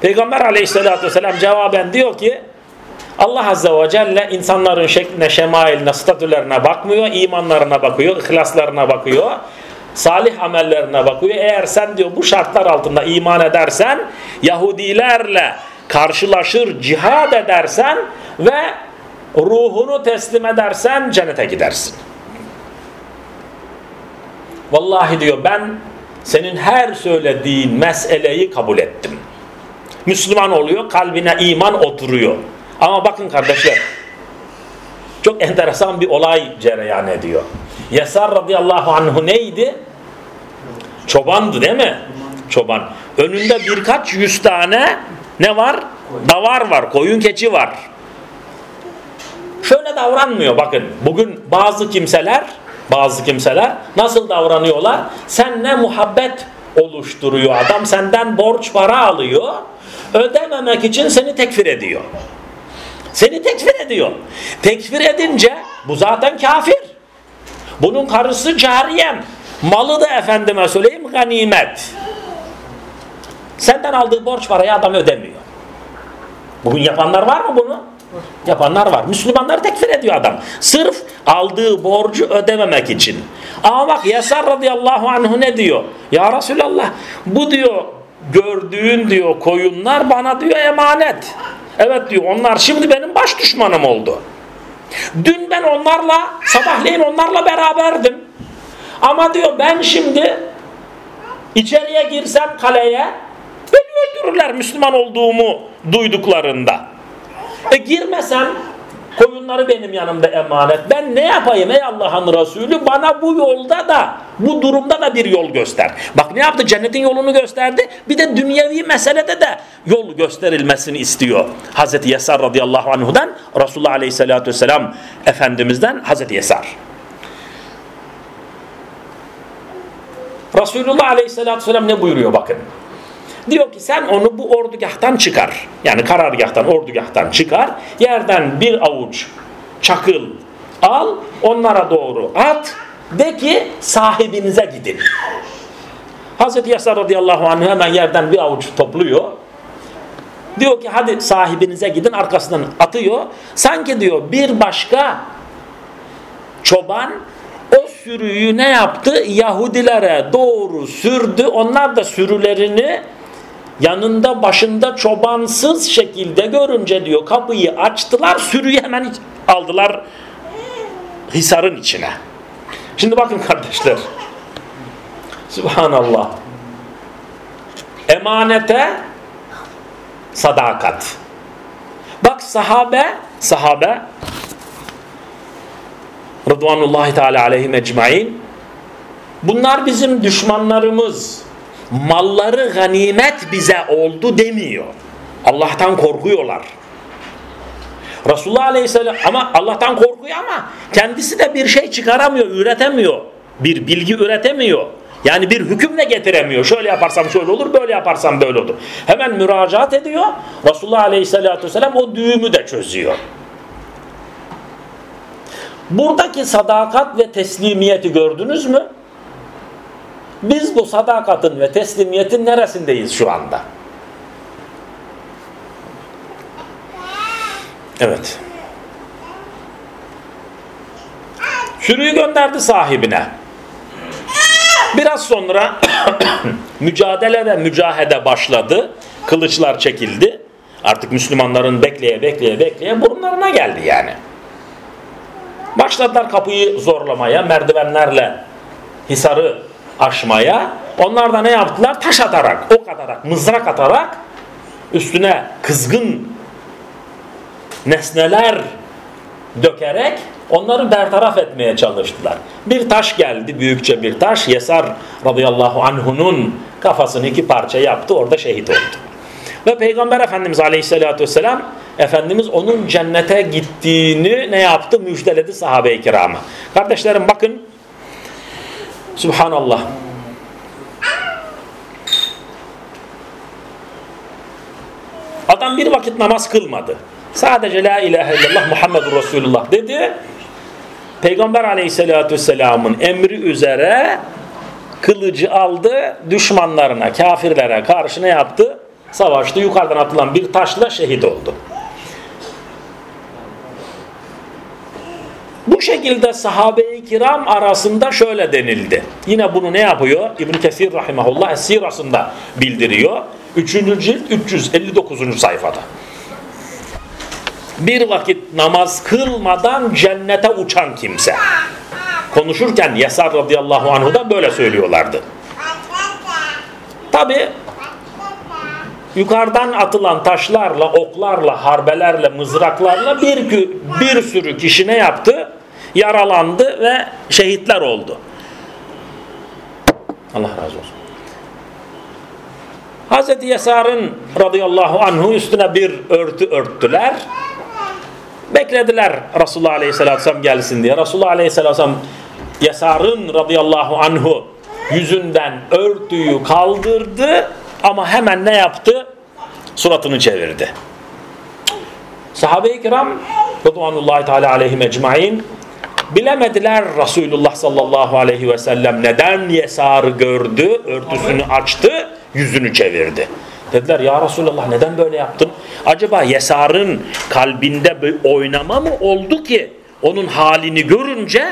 Peygamber aleyhissalatü vesselam cevaben diyor ki Allah azze ve celle insanların şekline, şemailine, statülerine bakmıyor, imanlarına bakıyor, ihlaslarına bakıyor, salih amellerine bakıyor. Eğer sen diyor bu şartlar altında iman edersen, Yahudilerle karşılaşır, cihad edersen ve ruhunu teslim edersen cennete gidersin. Vallahi diyor ben senin her söylediğin meseleyi kabul ettim. Müslüman oluyor, kalbine iman oturuyor. Ama bakın kardeşler, çok enteresan bir olay cereyan ediyor. Yesar radıyallahu anhu neydi? Çobandı değil mi? Çoban. Önünde birkaç yüz tane ne var? Davar var, koyun keçi var. Şöyle davranmıyor bakın. Bugün bazı kimseler, bazı kimseler nasıl davranıyorlar? Sen ne muhabbet oluşturuyor adam, senden borç para alıyor ödememek için seni tekfir ediyor. Seni tekfir ediyor. Tekfir edince bu zaten kafir. Bunun karısı cariyem. Malı da efendime söyleyeyim ganimet. Senden aldığı borç parayı adam ödemiyor. Bugün yapanlar var mı bunu? Yapanlar var. Müslümanları tekfir ediyor adam. Sırf aldığı borcu ödememek için. Ama bak Yasar radıyallahu anhu ne diyor? Ya Resulallah bu diyor gördüğün diyor koyunlar bana diyor emanet. Evet diyor onlar şimdi benim baş düşmanım oldu. Dün ben onlarla sabahleyin onlarla beraberdim. Ama diyor ben şimdi içeriye girsem kaleye beni öldürürler Müslüman olduğumu duyduklarında. E girmesem Koyunları benim yanımda emanet. Ben ne yapayım ey Allah'ın Resulü? Bana bu yolda da, bu durumda da bir yol göster. Bak ne yaptı? Cennetin yolunu gösterdi. Bir de dünyevi meselede de yol gösterilmesini istiyor. Hazreti Yesar radıyallahu anhudan, Resulullah aleyhissalatü vesselam Efendimiz'den Hazreti Yesar. Resulullah aleyhissalatü vesselam ne buyuruyor bakın. Diyor ki sen onu bu ordugahtan çıkar. Yani karargahtan, ordugahtan çıkar. Yerden bir avuç çakıl al, onlara doğru at. De ki sahibinize gidin. Hazreti Yasar radıyallahu anh hemen yerden bir avuç topluyor. Diyor ki hadi sahibinize gidin arkasından atıyor. Sanki diyor bir başka çoban o sürüyü ne yaptı? Yahudilere doğru sürdü. Onlar da sürülerini yanında başında çobansız şekilde görünce diyor kapıyı açtılar sürüyü hemen aldılar hisarın içine. Şimdi bakın kardeşler. Subhanallah. Emanete sadakat. Bak sahabe, sahabe Rıdvanullahi Teala aleyhim ecmain bunlar bizim düşmanlarımız malları ganimet bize oldu demiyor. Allah'tan korkuyorlar. Resulullah Aleyhisselam ama Allah'tan korkuyor ama kendisi de bir şey çıkaramıyor, üretemiyor. Bir bilgi üretemiyor. Yani bir hükümle getiremiyor. Şöyle yaparsam şöyle olur, böyle yaparsam böyle olur. Hemen müracaat ediyor. Resulullah Aleyhisselatü Vesselam o düğümü de çözüyor. Buradaki sadakat ve teslimiyeti gördünüz mü? Biz bu sadakatın ve teslimiyetin neresindeyiz şu anda? Evet. Sürüyü gönderdi sahibine. Biraz sonra mücadele ve mücahede başladı. Kılıçlar çekildi. Artık Müslümanların bekleye bekleye bekleye burunlarına geldi yani. Başladılar kapıyı zorlamaya, merdivenlerle hisarı aşmaya. Onlar da ne yaptılar? Taş atarak, ok atarak, mızrak atarak üstüne kızgın nesneler dökerek onları bertaraf etmeye çalıştılar. Bir taş geldi, büyükçe bir taş. Yesar radıyallahu anhunun kafasını iki parça yaptı, orada şehit oldu. Ve Peygamber Efendimiz aleyhissalatü vesselam Efendimiz onun cennete gittiğini ne yaptı? Müjdeledi sahabe-i kirama. Kardeşlerim bakın Subhanallah. Adam bir vakit namaz kılmadı. Sadece la ilahe illallah Muhammedur Resulullah dedi. Peygamber aleyhissalatü vesselamın emri üzere kılıcı aldı düşmanlarına, kafirlere karşı ne yaptı? Savaştı. Yukarıdan atılan bir taşla şehit oldu. Bu şekilde sahabe-i kiram arasında şöyle denildi. Yine bunu ne yapıyor? İbn Kesir rahimahullah sirasında bildiriyor. 3. cilt 359. sayfada. Bir vakit namaz kılmadan cennete uçan kimse. Konuşurken Yesar radıyallahu anhu da böyle söylüyorlardı. Tabi yukarıdan atılan taşlarla, oklarla, harbelerle, mızraklarla bir, bir sürü kişi ne yaptı? Yaralandı ve şehitler oldu. Allah razı olsun. Hazreti Yesar'ın radıyallahu anhu üstüne bir örtü örttüler. Beklediler Resulullah aleyhisselatü vesselam gelsin diye. Resulullah aleyhisselatü vesselam Yesar'ın radıyallahu anhu yüzünden örtüyü kaldırdı ama hemen ne yaptı? Suratını çevirdi. Sahabe-i kiram Rıdvanullahi Teala aleyhim ecmain bilemediler Resulullah sallallahu aleyhi ve sellem neden Yesar'ı gördü, örtüsünü açtı, yüzünü çevirdi. Dediler ya Resulallah neden böyle yaptın? Acaba Yesar'ın kalbinde bir oynama mı oldu ki onun halini görünce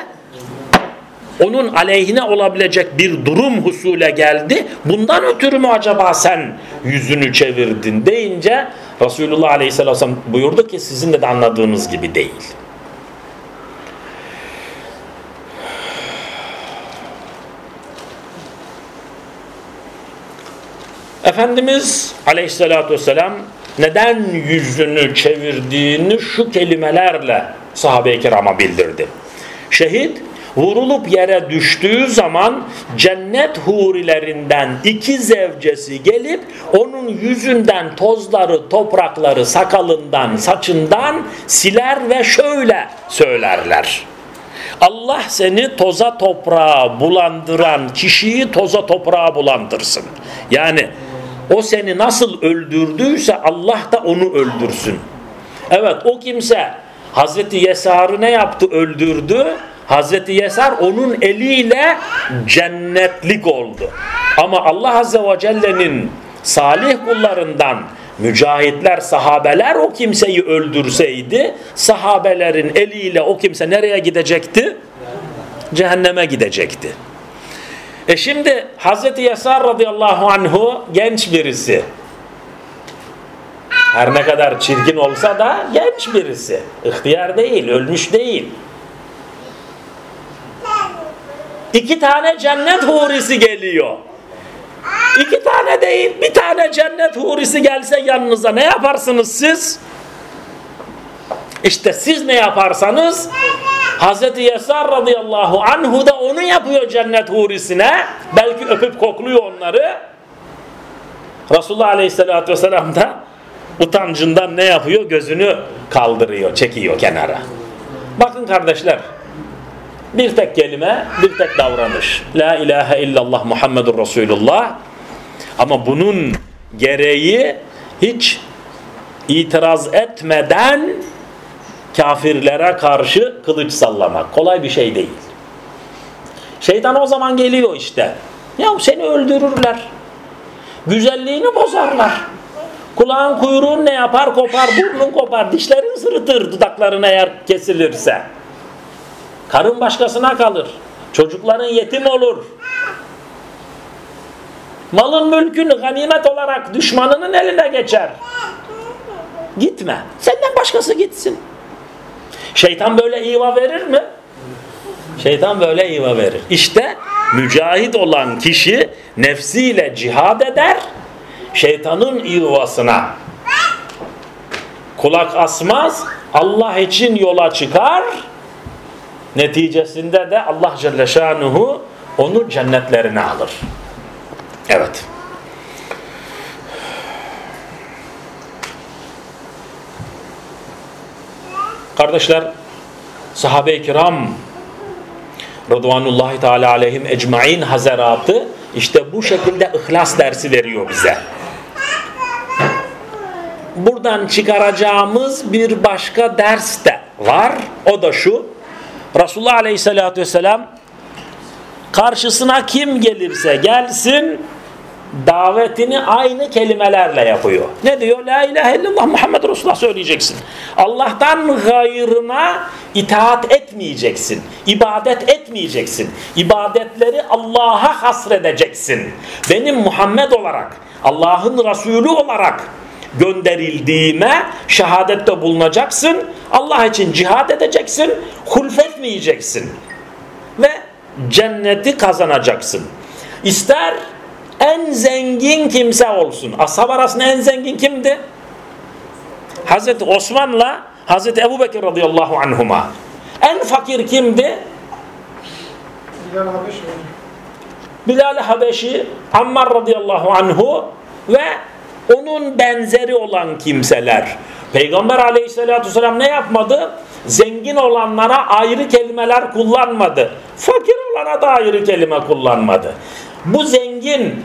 onun aleyhine olabilecek bir durum husule geldi. Bundan ötürü mü acaba sen yüzünü çevirdin deyince Resulullah Aleyhisselam buyurdu ki sizin de anladığınız gibi değil. Efendimiz Aleyhisselatü Vesselam neden yüzünü çevirdiğini şu kelimelerle sahabe-i kirama bildirdi. Şehit vurulup yere düştüğü zaman cennet hurilerinden iki zevcesi gelip onun yüzünden tozları, toprakları, sakalından, saçından siler ve şöyle söylerler. Allah seni toza toprağa bulandıran kişiyi toza toprağa bulandırsın. Yani o seni nasıl öldürdüyse Allah da onu öldürsün. Evet o kimse Hazreti Yesar'ı ne yaptı öldürdü? Hazreti Yesar onun eliyle cennetlik oldu. Ama Allah Azze ve Celle'nin salih kullarından mücahitler, sahabeler o kimseyi öldürseydi sahabelerin eliyle o kimse nereye gidecekti? Cehenneme gidecekti. E şimdi Hazreti Yasar radıyallahu anhu genç birisi. Her ne kadar çirkin olsa da genç birisi. İhtiyar değil, ölmüş değil. İki tane cennet hurisi geliyor. İki tane değil, bir tane cennet hurisi gelse yanınıza ne yaparsınız siz? İşte siz ne yaparsanız Hazreti Yesar radıyallahu anhu da onu yapıyor cennet hurisine. Belki öpüp kokluyor onları. Resulullah aleyhissalatü vesselam da utancından ne yapıyor? Gözünü kaldırıyor, çekiyor kenara. Bakın kardeşler bir tek kelime, bir tek davranış. La ilahe illallah Muhammedur Resulullah. Ama bunun gereği hiç itiraz etmeden kafirlere karşı kılıç sallamak. Kolay bir şey değil. Şeytan o zaman geliyor işte. Ya seni öldürürler. Güzelliğini bozarlar. Kulağın kuyruğun ne yapar? Kopar, burnun kopar, dişlerin sırıtır dudakların eğer kesilirse. Karın başkasına kalır. Çocukların yetim olur. Malın mülkün ganimet olarak düşmanının eline geçer. Gitme. Senden başkası gitsin. Şeytan böyle iva verir mi? Şeytan böyle iva verir. İşte mücahit olan kişi nefsiyle cihad eder, şeytanın ivasına kulak asmaz, Allah için yola çıkar, neticesinde de Allah Celle Şanuhu onu cennetlerine alır. Evet. Kardeşler, sahabe-i kiram Rıdvanullahi Teala aleyhim ecmain hazaratı işte bu şekilde ihlas dersi veriyor bize. Buradan çıkaracağımız bir başka ders de var. O da şu. Resulullah Aleyhisselatü Vesselam karşısına kim gelirse gelsin davetini aynı kelimelerle yapıyor. Ne diyor? La ilahe illallah Muhammed Resulullah söyleyeceksin. Allah'tan gayrına itaat etmeyeceksin. İbadet etmeyeceksin. İbadetleri Allah'a hasredeceksin. Benim Muhammed olarak, Allah'ın Resulü olarak gönderildiğime şehadette bulunacaksın. Allah için cihad edeceksin. Hulfetmeyeceksin. Ve cenneti kazanacaksın. İster en zengin kimse olsun. Ashab arasında en zengin kimdi? Hazreti Osman'la Hazreti Ebu Bekir radıyallahu anhuma. En fakir kimdi? Bilal Habeşi. Bilal Habeşi, Ammar radıyallahu anhu ve onun benzeri olan kimseler. Peygamber aleyhissalatü vesselam ne yapmadı? Zengin olanlara ayrı kelimeler kullanmadı. Fakir olana da ayrı kelime kullanmadı. Bu zengin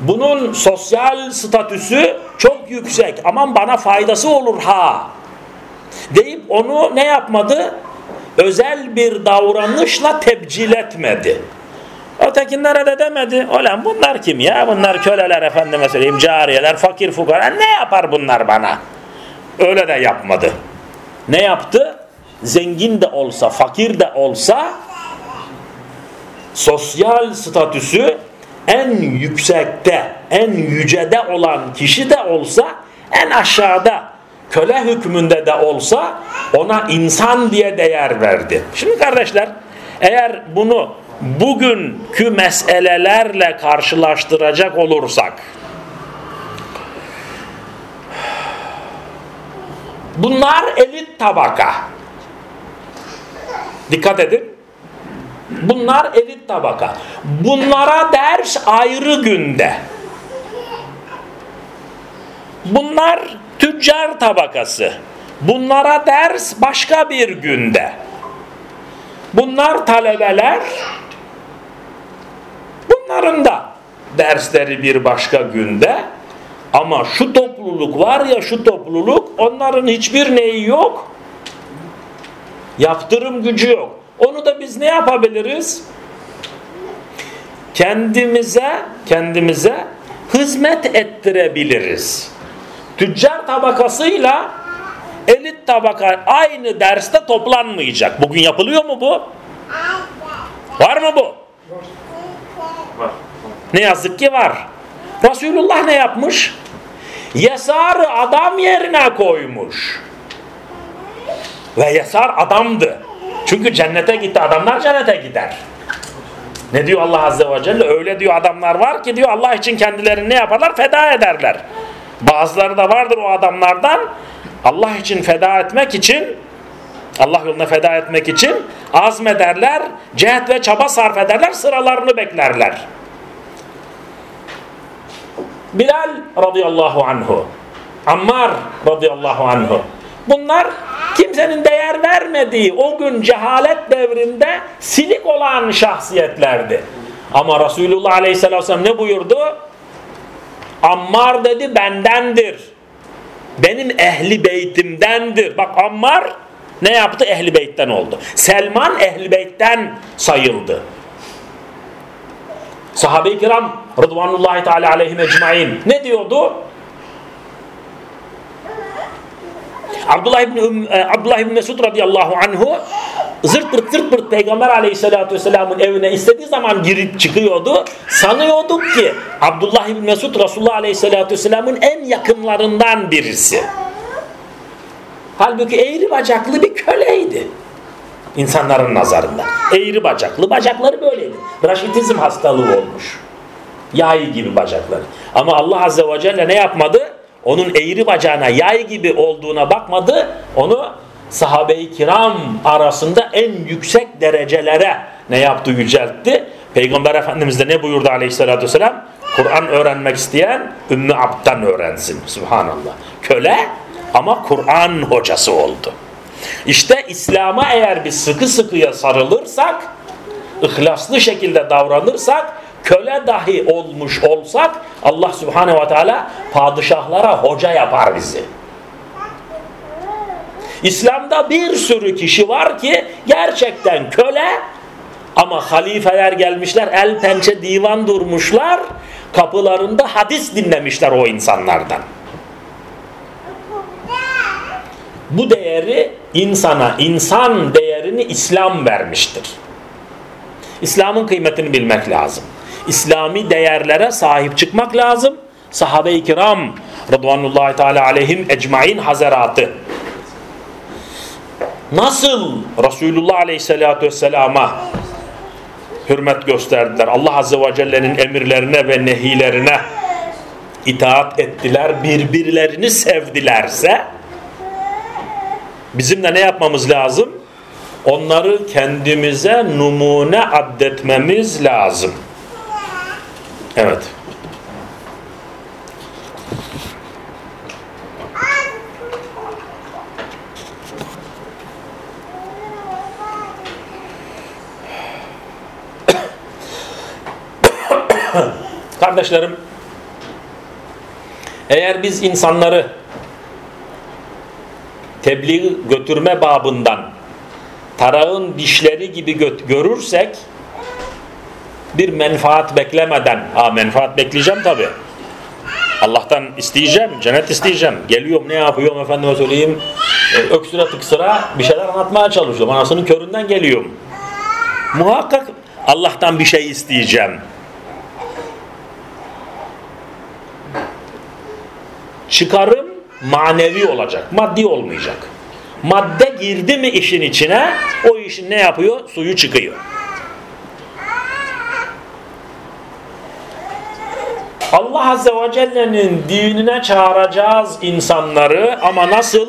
bunun sosyal statüsü çok yüksek. Aman bana faydası olur ha. Deyip onu ne yapmadı? Özel bir davranışla tebcil etmedi. Ötekinlere de demedi. Olan bunlar kim ya? Bunlar köleler efendime söyleyeyim, cariyeler, fakir fukara. Ne yapar bunlar bana? Öyle de yapmadı. Ne yaptı? Zengin de olsa, fakir de olsa sosyal statüsü en yüksekte, en yücede olan kişi de olsa en aşağıda köle hükmünde de olsa ona insan diye değer verdi. Şimdi kardeşler eğer bunu bugünkü meselelerle karşılaştıracak olursak bunlar elit tabaka. Dikkat edin. Bunlar elit tabaka. Bunlara ders ayrı günde. Bunlar tüccar tabakası. Bunlara ders başka bir günde. Bunlar talebeler. Bunların da dersleri bir başka günde. Ama şu topluluk var ya şu topluluk onların hiçbir neyi yok. Yaptırım gücü yok. Onu da biz ne yapabiliriz? Kendimize, kendimize hizmet ettirebiliriz. Tüccar tabakasıyla elit tabaka aynı derste toplanmayacak. Bugün yapılıyor mu bu? Var mı bu? Var. Ne yazık ki var. Resulullah ne yapmış? Yesar'ı adam yerine koymuş. Ve Yesar adamdı. Çünkü cennete gitti. Adamlar cennete gider. Ne diyor Allah Azze ve Celle? Öyle diyor adamlar var ki diyor Allah için kendilerini ne yaparlar? Feda ederler. Bazıları da vardır o adamlardan Allah için feda etmek için Allah yoluna feda etmek için azmederler, cehet ve çaba sarf ederler, sıralarını beklerler. Bilal radıyallahu anhu, Ammar radıyallahu anhu. Bunlar kimsenin değer vermediği o gün cehalet devrinde silik olan şahsiyetlerdi. Ama Resulullah Aleyhisselam ne buyurdu? Ammar dedi bendendir. Benim ehli beytimdendir. Bak Ammar ne yaptı? Ehli beytten oldu. Selman ehli beytten sayıldı. Sahabe-i kiram Rıdvanullahi Teala aleyhim ecmain ne diyordu? Abdullah İbni, e, Abdullah İbni Mesud radıyallahu anhu zırt pırt zırt pırt Peygamber aleyhissalatü vesselamın evine istediği zaman girip çıkıyordu. Sanıyorduk ki Abdullah İbni Mesud Resulullah aleyhissalatü vesselamın en yakınlarından birisi. Halbuki eğri bacaklı bir köleydi. İnsanların nazarında. Eğri bacaklı. Bacakları böyleydi. Raşitizm hastalığı olmuş. Yay gibi bacakları. Ama Allah Azze ve Celle ne yapmadı? Onun eğri bacağına yay gibi olduğuna bakmadı. Onu sahabe-i kiram arasında en yüksek derecelere ne yaptı? Yüceltti. Peygamber Efendimiz de ne buyurdu aleyhissalatü vesselam? Kur'an öğrenmek isteyen Ümmü Abd'dan öğrensin. Subhanallah. Köle ama Kur'an hocası oldu. İşte İslam'a eğer biz sıkı sıkıya sarılırsak, ihlaslı şekilde davranırsak, köle dahi olmuş olsak Allah Subhanahu ve Teala padişahlara hoca yapar bizi. İslam'da bir sürü kişi var ki gerçekten köle ama halifeler gelmişler el pençe divan durmuşlar kapılarında hadis dinlemişler o insanlardan. Bu değeri insana, insan değerini İslam vermiştir. İslam'ın kıymetini bilmek lazım. İslami değerlere sahip çıkmak lazım. Sahabe-i kiram Rıdvanullahi Teala aleyhim ecmain hazaratı nasıl Resulullah Aleyhisselatü Vesselam'a hürmet gösterdiler. Allah Azze ve Celle'nin emirlerine ve nehilerine itaat ettiler, birbirlerini sevdilerse bizim de ne yapmamız lazım? Onları kendimize numune addetmemiz lazım. Evet. Kardeşlerim, eğer biz insanları tebliğ götürme babından tarağın dişleri gibi görürsek bir menfaat beklemeden ha menfaat bekleyeceğim tabi Allah'tan isteyeceğim cennet isteyeceğim geliyorum ne yapıyorum efendime söyleyeyim e, öksüre tıksıra bir şeyler anlatmaya çalışıyorum anasının köründen geliyorum muhakkak Allah'tan bir şey isteyeceğim çıkarım manevi olacak. Maddi olmayacak. Madde girdi mi işin içine o işin ne yapıyor? Suyu çıkıyor. Allah Azze ve Celle'nin dinine çağıracağız insanları ama nasıl?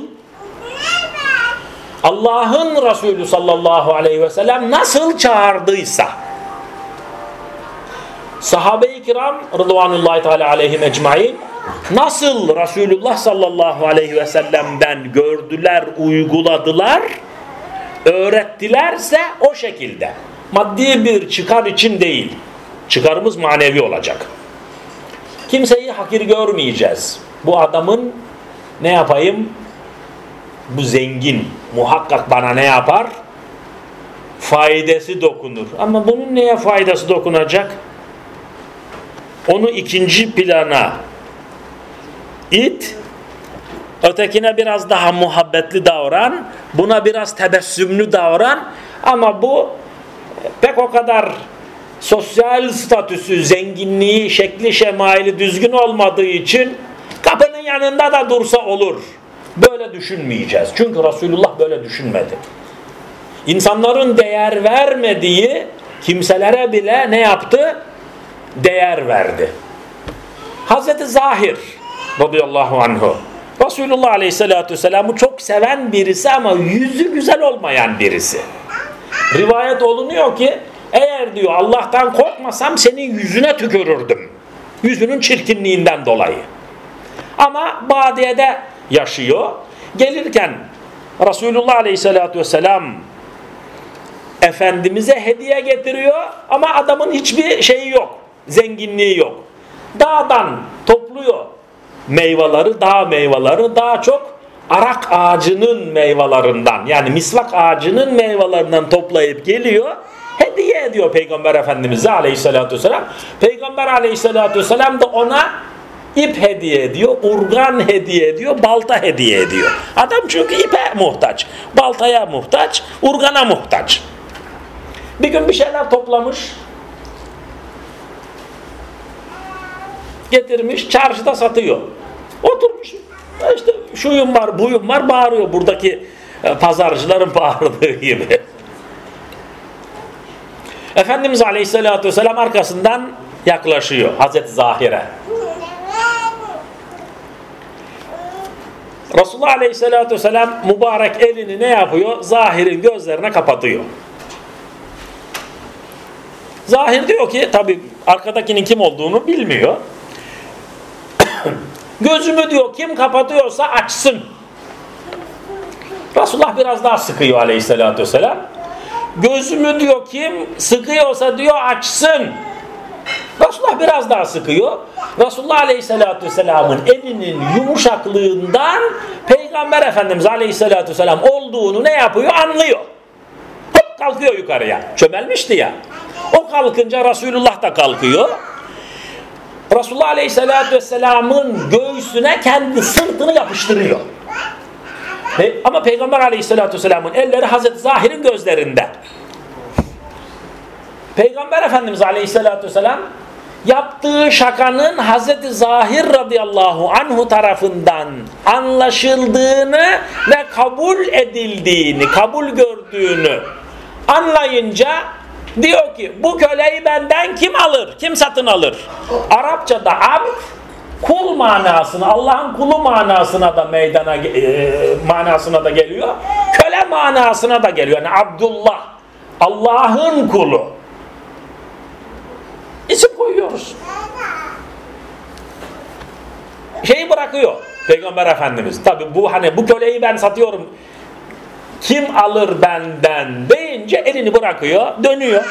Allah'ın Resulü sallallahu aleyhi ve sellem nasıl çağırdıysa sahabe-i kiram rıdvanullahi teala aleyhim ecmain nasıl Resulullah sallallahu aleyhi ve sellem'den gördüler, uyguladılar, öğrettilerse o şekilde. Maddi bir çıkar için değil. Çıkarımız manevi olacak. Kimseyi hakir görmeyeceğiz. Bu adamın ne yapayım? Bu zengin. Muhakkak bana ne yapar? Faydası dokunur. Ama bunun neye faydası dokunacak? Onu ikinci plana it, ötekine biraz daha muhabbetli davran, buna biraz tebessümlü davran ama bu pek o kadar sosyal statüsü, zenginliği, şekli, şemaili düzgün olmadığı için kapının yanında da dursa olur. Böyle düşünmeyeceğiz. Çünkü Resulullah böyle düşünmedi. İnsanların değer vermediği kimselere bile ne yaptı? Değer verdi. Hazreti Zahir radıyallahu anhu. Resulullah aleyhissalatü vesselam'ı çok seven birisi ama yüzü güzel olmayan birisi. Rivayet olunuyor ki eğer diyor Allah'tan korkmasam senin yüzüne tükürürdüm. Yüzünün çirkinliğinden dolayı. Ama badiyede yaşıyor. Gelirken Resulullah aleyhissalatü vesselam Efendimiz'e hediye getiriyor ama adamın hiçbir şeyi yok. Zenginliği yok. Dağdan topluyor meyveleri, dağ meyveleri daha çok arak ağacının meyvelerinden yani misvak ağacının meyvelerinden toplayıp geliyor. Hediye ediyor Peygamber Efendimiz'e aleyhissalatü vesselam. Peygamber aleyhissalatü vesselam da ona ip hediye ediyor, urgan hediye ediyor, balta hediye ediyor. Adam çünkü ipe muhtaç, baltaya muhtaç, urgana muhtaç. Bir gün bir şeyler toplamış, getirmiş çarşıda satıyor. Oturmuş İşte şuyum var, buyum var bağırıyor buradaki e, pazarcıların bağırdığı gibi. Efendimiz Aleyhisselatü Vesselam arkasından yaklaşıyor Hazreti Zahir'e. Resulullah Aleyhisselatü Vesselam mübarek elini ne yapıyor? Zahir'in gözlerine kapatıyor. Zahir diyor ki tabi arkadakinin kim olduğunu bilmiyor. Gözümü diyor kim kapatıyorsa açsın. Resulullah biraz daha sıkıyor aleyhissalatü vesselam. Gözümü diyor kim sıkıyorsa diyor açsın. Resulullah biraz daha sıkıyor. Resulullah Aleyhisselatü Vesselam'ın elinin yumuşaklığından Peygamber Efendimiz Aleyhisselatü Vesselam olduğunu ne yapıyor? Anlıyor. Hop kalkıyor yukarıya. Çömelmişti ya. O kalkınca Resulullah da kalkıyor. Resulullah Aleyhisselatü Vesselam'ın göğsüne kendi sırtını yapıştırıyor. Ama Peygamber Aleyhisselatü Vesselam'ın elleri Hazreti Zahir'in gözlerinde. Peygamber Efendimiz Aleyhisselatü Vesselam yaptığı şakanın Hazreti Zahir radıyallahu anhu tarafından anlaşıldığını ve kabul edildiğini, kabul gördüğünü anlayınca diyor ki bu köleyi benden kim alır? Kim satın alır? Arapçada abd kul manasına, Allah'ın kulu manasına da meydana e, manasına da geliyor. Köle manasına da geliyor. Yani Abdullah Allah'ın kulu. İsim koyuyoruz. Şeyi bırakıyor Peygamber Efendimiz. Tabi bu hani bu köleyi ben satıyorum. Kim alır benden deyince elini bırakıyor, dönüyor.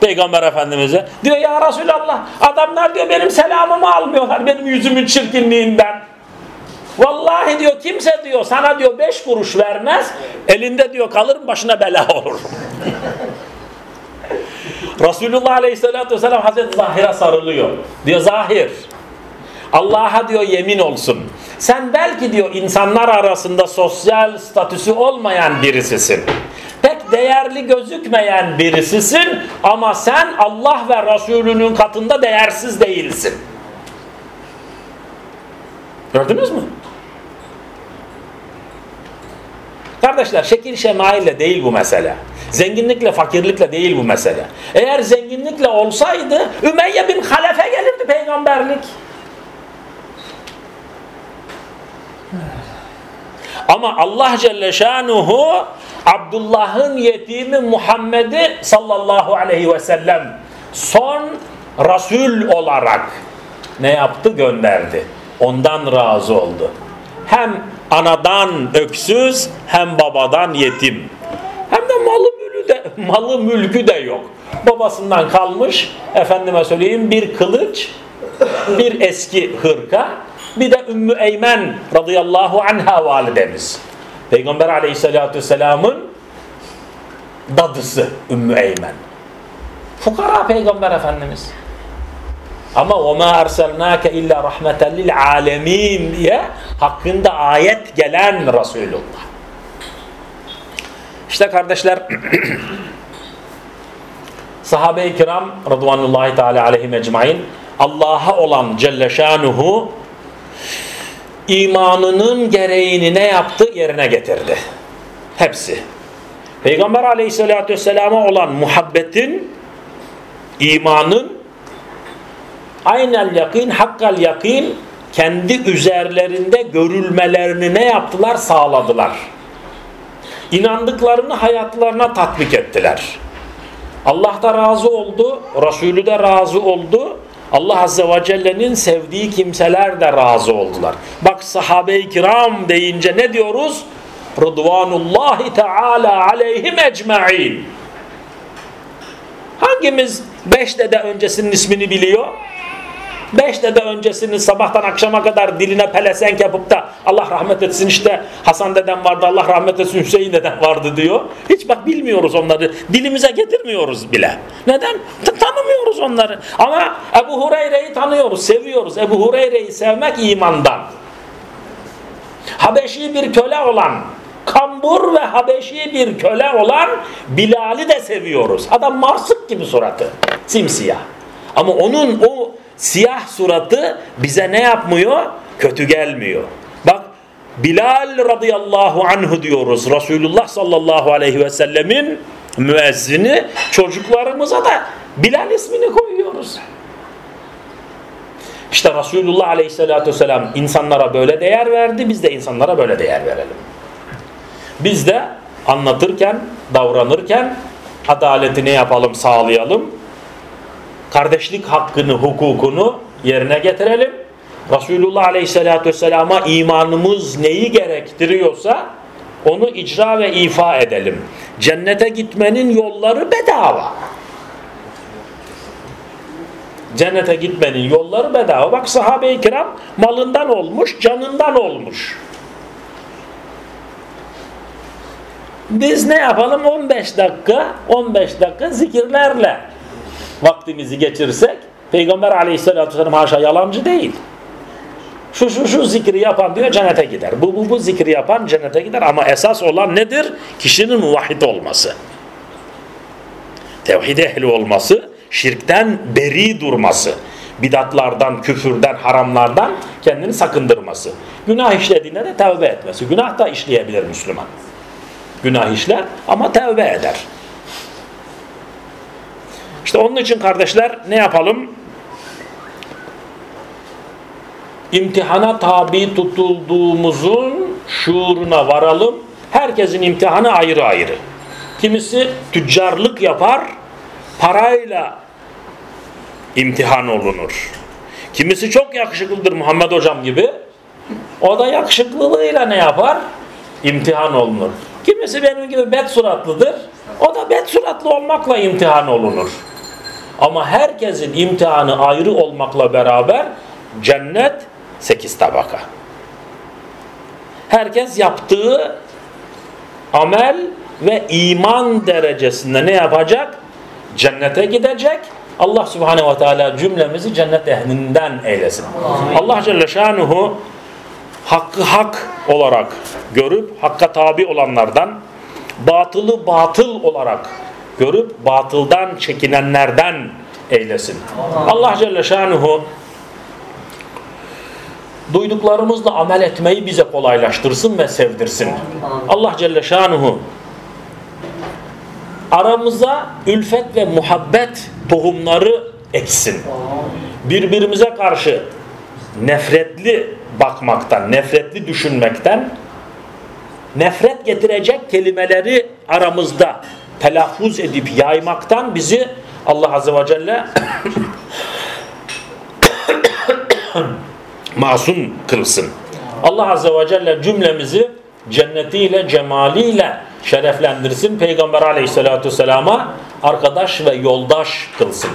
Peygamber Efendimiz'e. Diyor ya Resulallah adamlar diyor benim selamımı almıyorlar benim yüzümün çirkinliğinden. Vallahi diyor kimse diyor sana diyor beş kuruş vermez elinde diyor kalır başına bela olur. Resulullah Aleyhisselatü Vesselam Hazreti Zahir'e sarılıyor. Diyor Zahir Allah'a diyor yemin olsun. Sen belki diyor insanlar arasında sosyal statüsü olmayan birisisin. Pek değerli gözükmeyen birisisin ama sen Allah ve Resulünün katında değersiz değilsin. Gördünüz mü? Kardeşler şekil şemaille değil bu mesele. Zenginlikle fakirlikle değil bu mesele. Eğer zenginlikle olsaydı Ümeyye bin Halefe gelirdi peygamberlik. Ama Allah Celle Şanuhu Abdullah'ın yetimi Muhammed'i sallallahu aleyhi ve sellem son Resul olarak ne yaptı? Gönderdi. Ondan razı oldu. Hem anadan öksüz hem babadan yetim. Hem de malı mülkü de, malı mülkü de yok. Babasından kalmış efendime söyleyeyim bir kılıç, bir eski hırka, bir de Ümmü Eymen radıyallahu anha validemiz. Peygamber aleyhissalatü vesselamın dadısı Ümmü Eymen. Fukara Peygamber Efendimiz. Ama وَمَا اَرْسَلْنَاكَ اِلَّا رَحْمَةً لِلْعَالَمِينَ diye hakkında ayet gelen Resulullah. İşte kardeşler sahabe-i kiram radıyallahu teala aleyhim ecmain Allah'a olan Celle Şanuhu imanının gereğini ne yaptı? Yerine getirdi. Hepsi. Peygamber aleyhissalatü vesselama olan muhabbetin, imanın, aynel yakin, hakkal yakin kendi üzerlerinde görülmelerini ne yaptılar? Sağladılar. İnandıklarını hayatlarına tatbik ettiler. Allah da razı oldu, Resulü de razı oldu. Allah Azze ve Celle'nin sevdiği kimseler de razı oldular. Bak sahabe-i kiram deyince ne diyoruz? Rıdvanullahi Teala aleyhim ecma'in. Hangimiz beş dede öncesinin ismini biliyor? Beş dede öncesini sabahtan akşama kadar diline pelesenk yapıp da Allah rahmet etsin işte Hasan dedem vardı Allah rahmet etsin Hüseyin dedem vardı diyor. Hiç bak bilmiyoruz onları. Dilimize getirmiyoruz bile. Neden? T tanımıyoruz onları. Ama Ebu Hureyre'yi tanıyoruz, seviyoruz. Ebu Hureyre'yi sevmek imandan. Habeşi bir köle olan kambur ve Habeşi bir köle olan Bilal'i de seviyoruz. Adam marsık gibi suratı. Simsiyah. Ama onun o siyah suratı bize ne yapmıyor? Kötü gelmiyor. Bak Bilal radıyallahu anhu diyoruz. Resulullah sallallahu aleyhi ve sellemin müezzini çocuklarımıza da Bilal ismini koyuyoruz. İşte Resulullah aleyhissalatü vesselam insanlara böyle değer verdi. Biz de insanlara böyle değer verelim. Biz de anlatırken, davranırken adaleti ne yapalım sağlayalım. Kardeşlik hakkını, hukukunu yerine getirelim. Resulullah Aleyhisselatü Vesselam'a imanımız neyi gerektiriyorsa onu icra ve ifa edelim. Cennete gitmenin yolları bedava. Cennete gitmenin yolları bedava. Bak sahabe-i kiram malından olmuş, canından olmuş. Biz ne yapalım 15 dakika 15 dakika zikirlerle vaktimizi geçirsek Peygamber aleyhissalatü vesselam haşa yalancı değil. Şu şu şu zikri yapan diyor cennete gider. Bu bu bu zikri yapan cennete gider ama esas olan nedir? Kişinin muvahhid olması. Tevhid ehli olması, şirkten beri durması, bidatlardan, küfürden, haramlardan kendini sakındırması. Günah işlediğinde de tevbe etmesi. Günah da işleyebilir Müslüman günah işler ama tevbe eder. İşte onun için kardeşler ne yapalım? İmtihana tabi tutulduğumuzun şuuruna varalım. Herkesin imtihanı ayrı ayrı. Kimisi tüccarlık yapar, parayla imtihan olunur. Kimisi çok yakışıklıdır Muhammed Hocam gibi. O da yakışıklılığıyla ne yapar? İmtihan olunur. Kimisi benim gibi bet suratlıdır. O da bet suratlı olmakla imtihan olunur. Ama herkesin imtihanı ayrı olmakla beraber cennet sekiz tabaka. Herkes yaptığı amel ve iman derecesinde ne yapacak? Cennete gidecek. Allah Subhanahu ve Teala cümlemizi cennet ehlinden eylesin. Allah Celle Şanuhu hakkı hak olarak görüp hakka tabi olanlardan, batılı batıl olarak görüp batıldan çekinenlerden eylesin. Allah Celle Şanuhu duyduklarımızla amel etmeyi bize kolaylaştırsın ve sevdirsin. Allah Celle Şanuhu aramıza ülfet ve muhabbet tohumları eksin. Birbirimize karşı nefretli bakmaktan, nefretli düşünmekten, nefret getirecek kelimeleri aramızda telaffuz edip yaymaktan bizi Allah Azze ve Celle masum kılsın. Allah Azze ve Celle cümlemizi cennetiyle, cemaliyle şereflendirsin. Peygamber aleyhissalatü vesselama arkadaş ve yoldaş kılsın.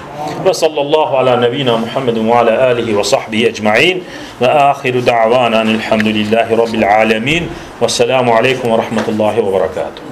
Ve sallallahu ala nebina Muhammedin ve ala alihi ve sahbihi ecma'in ve ahiru da'vana elhamdülillahi rabbil alemin ve selamu aleyküm ve rahmetullahi ve berekatuhu.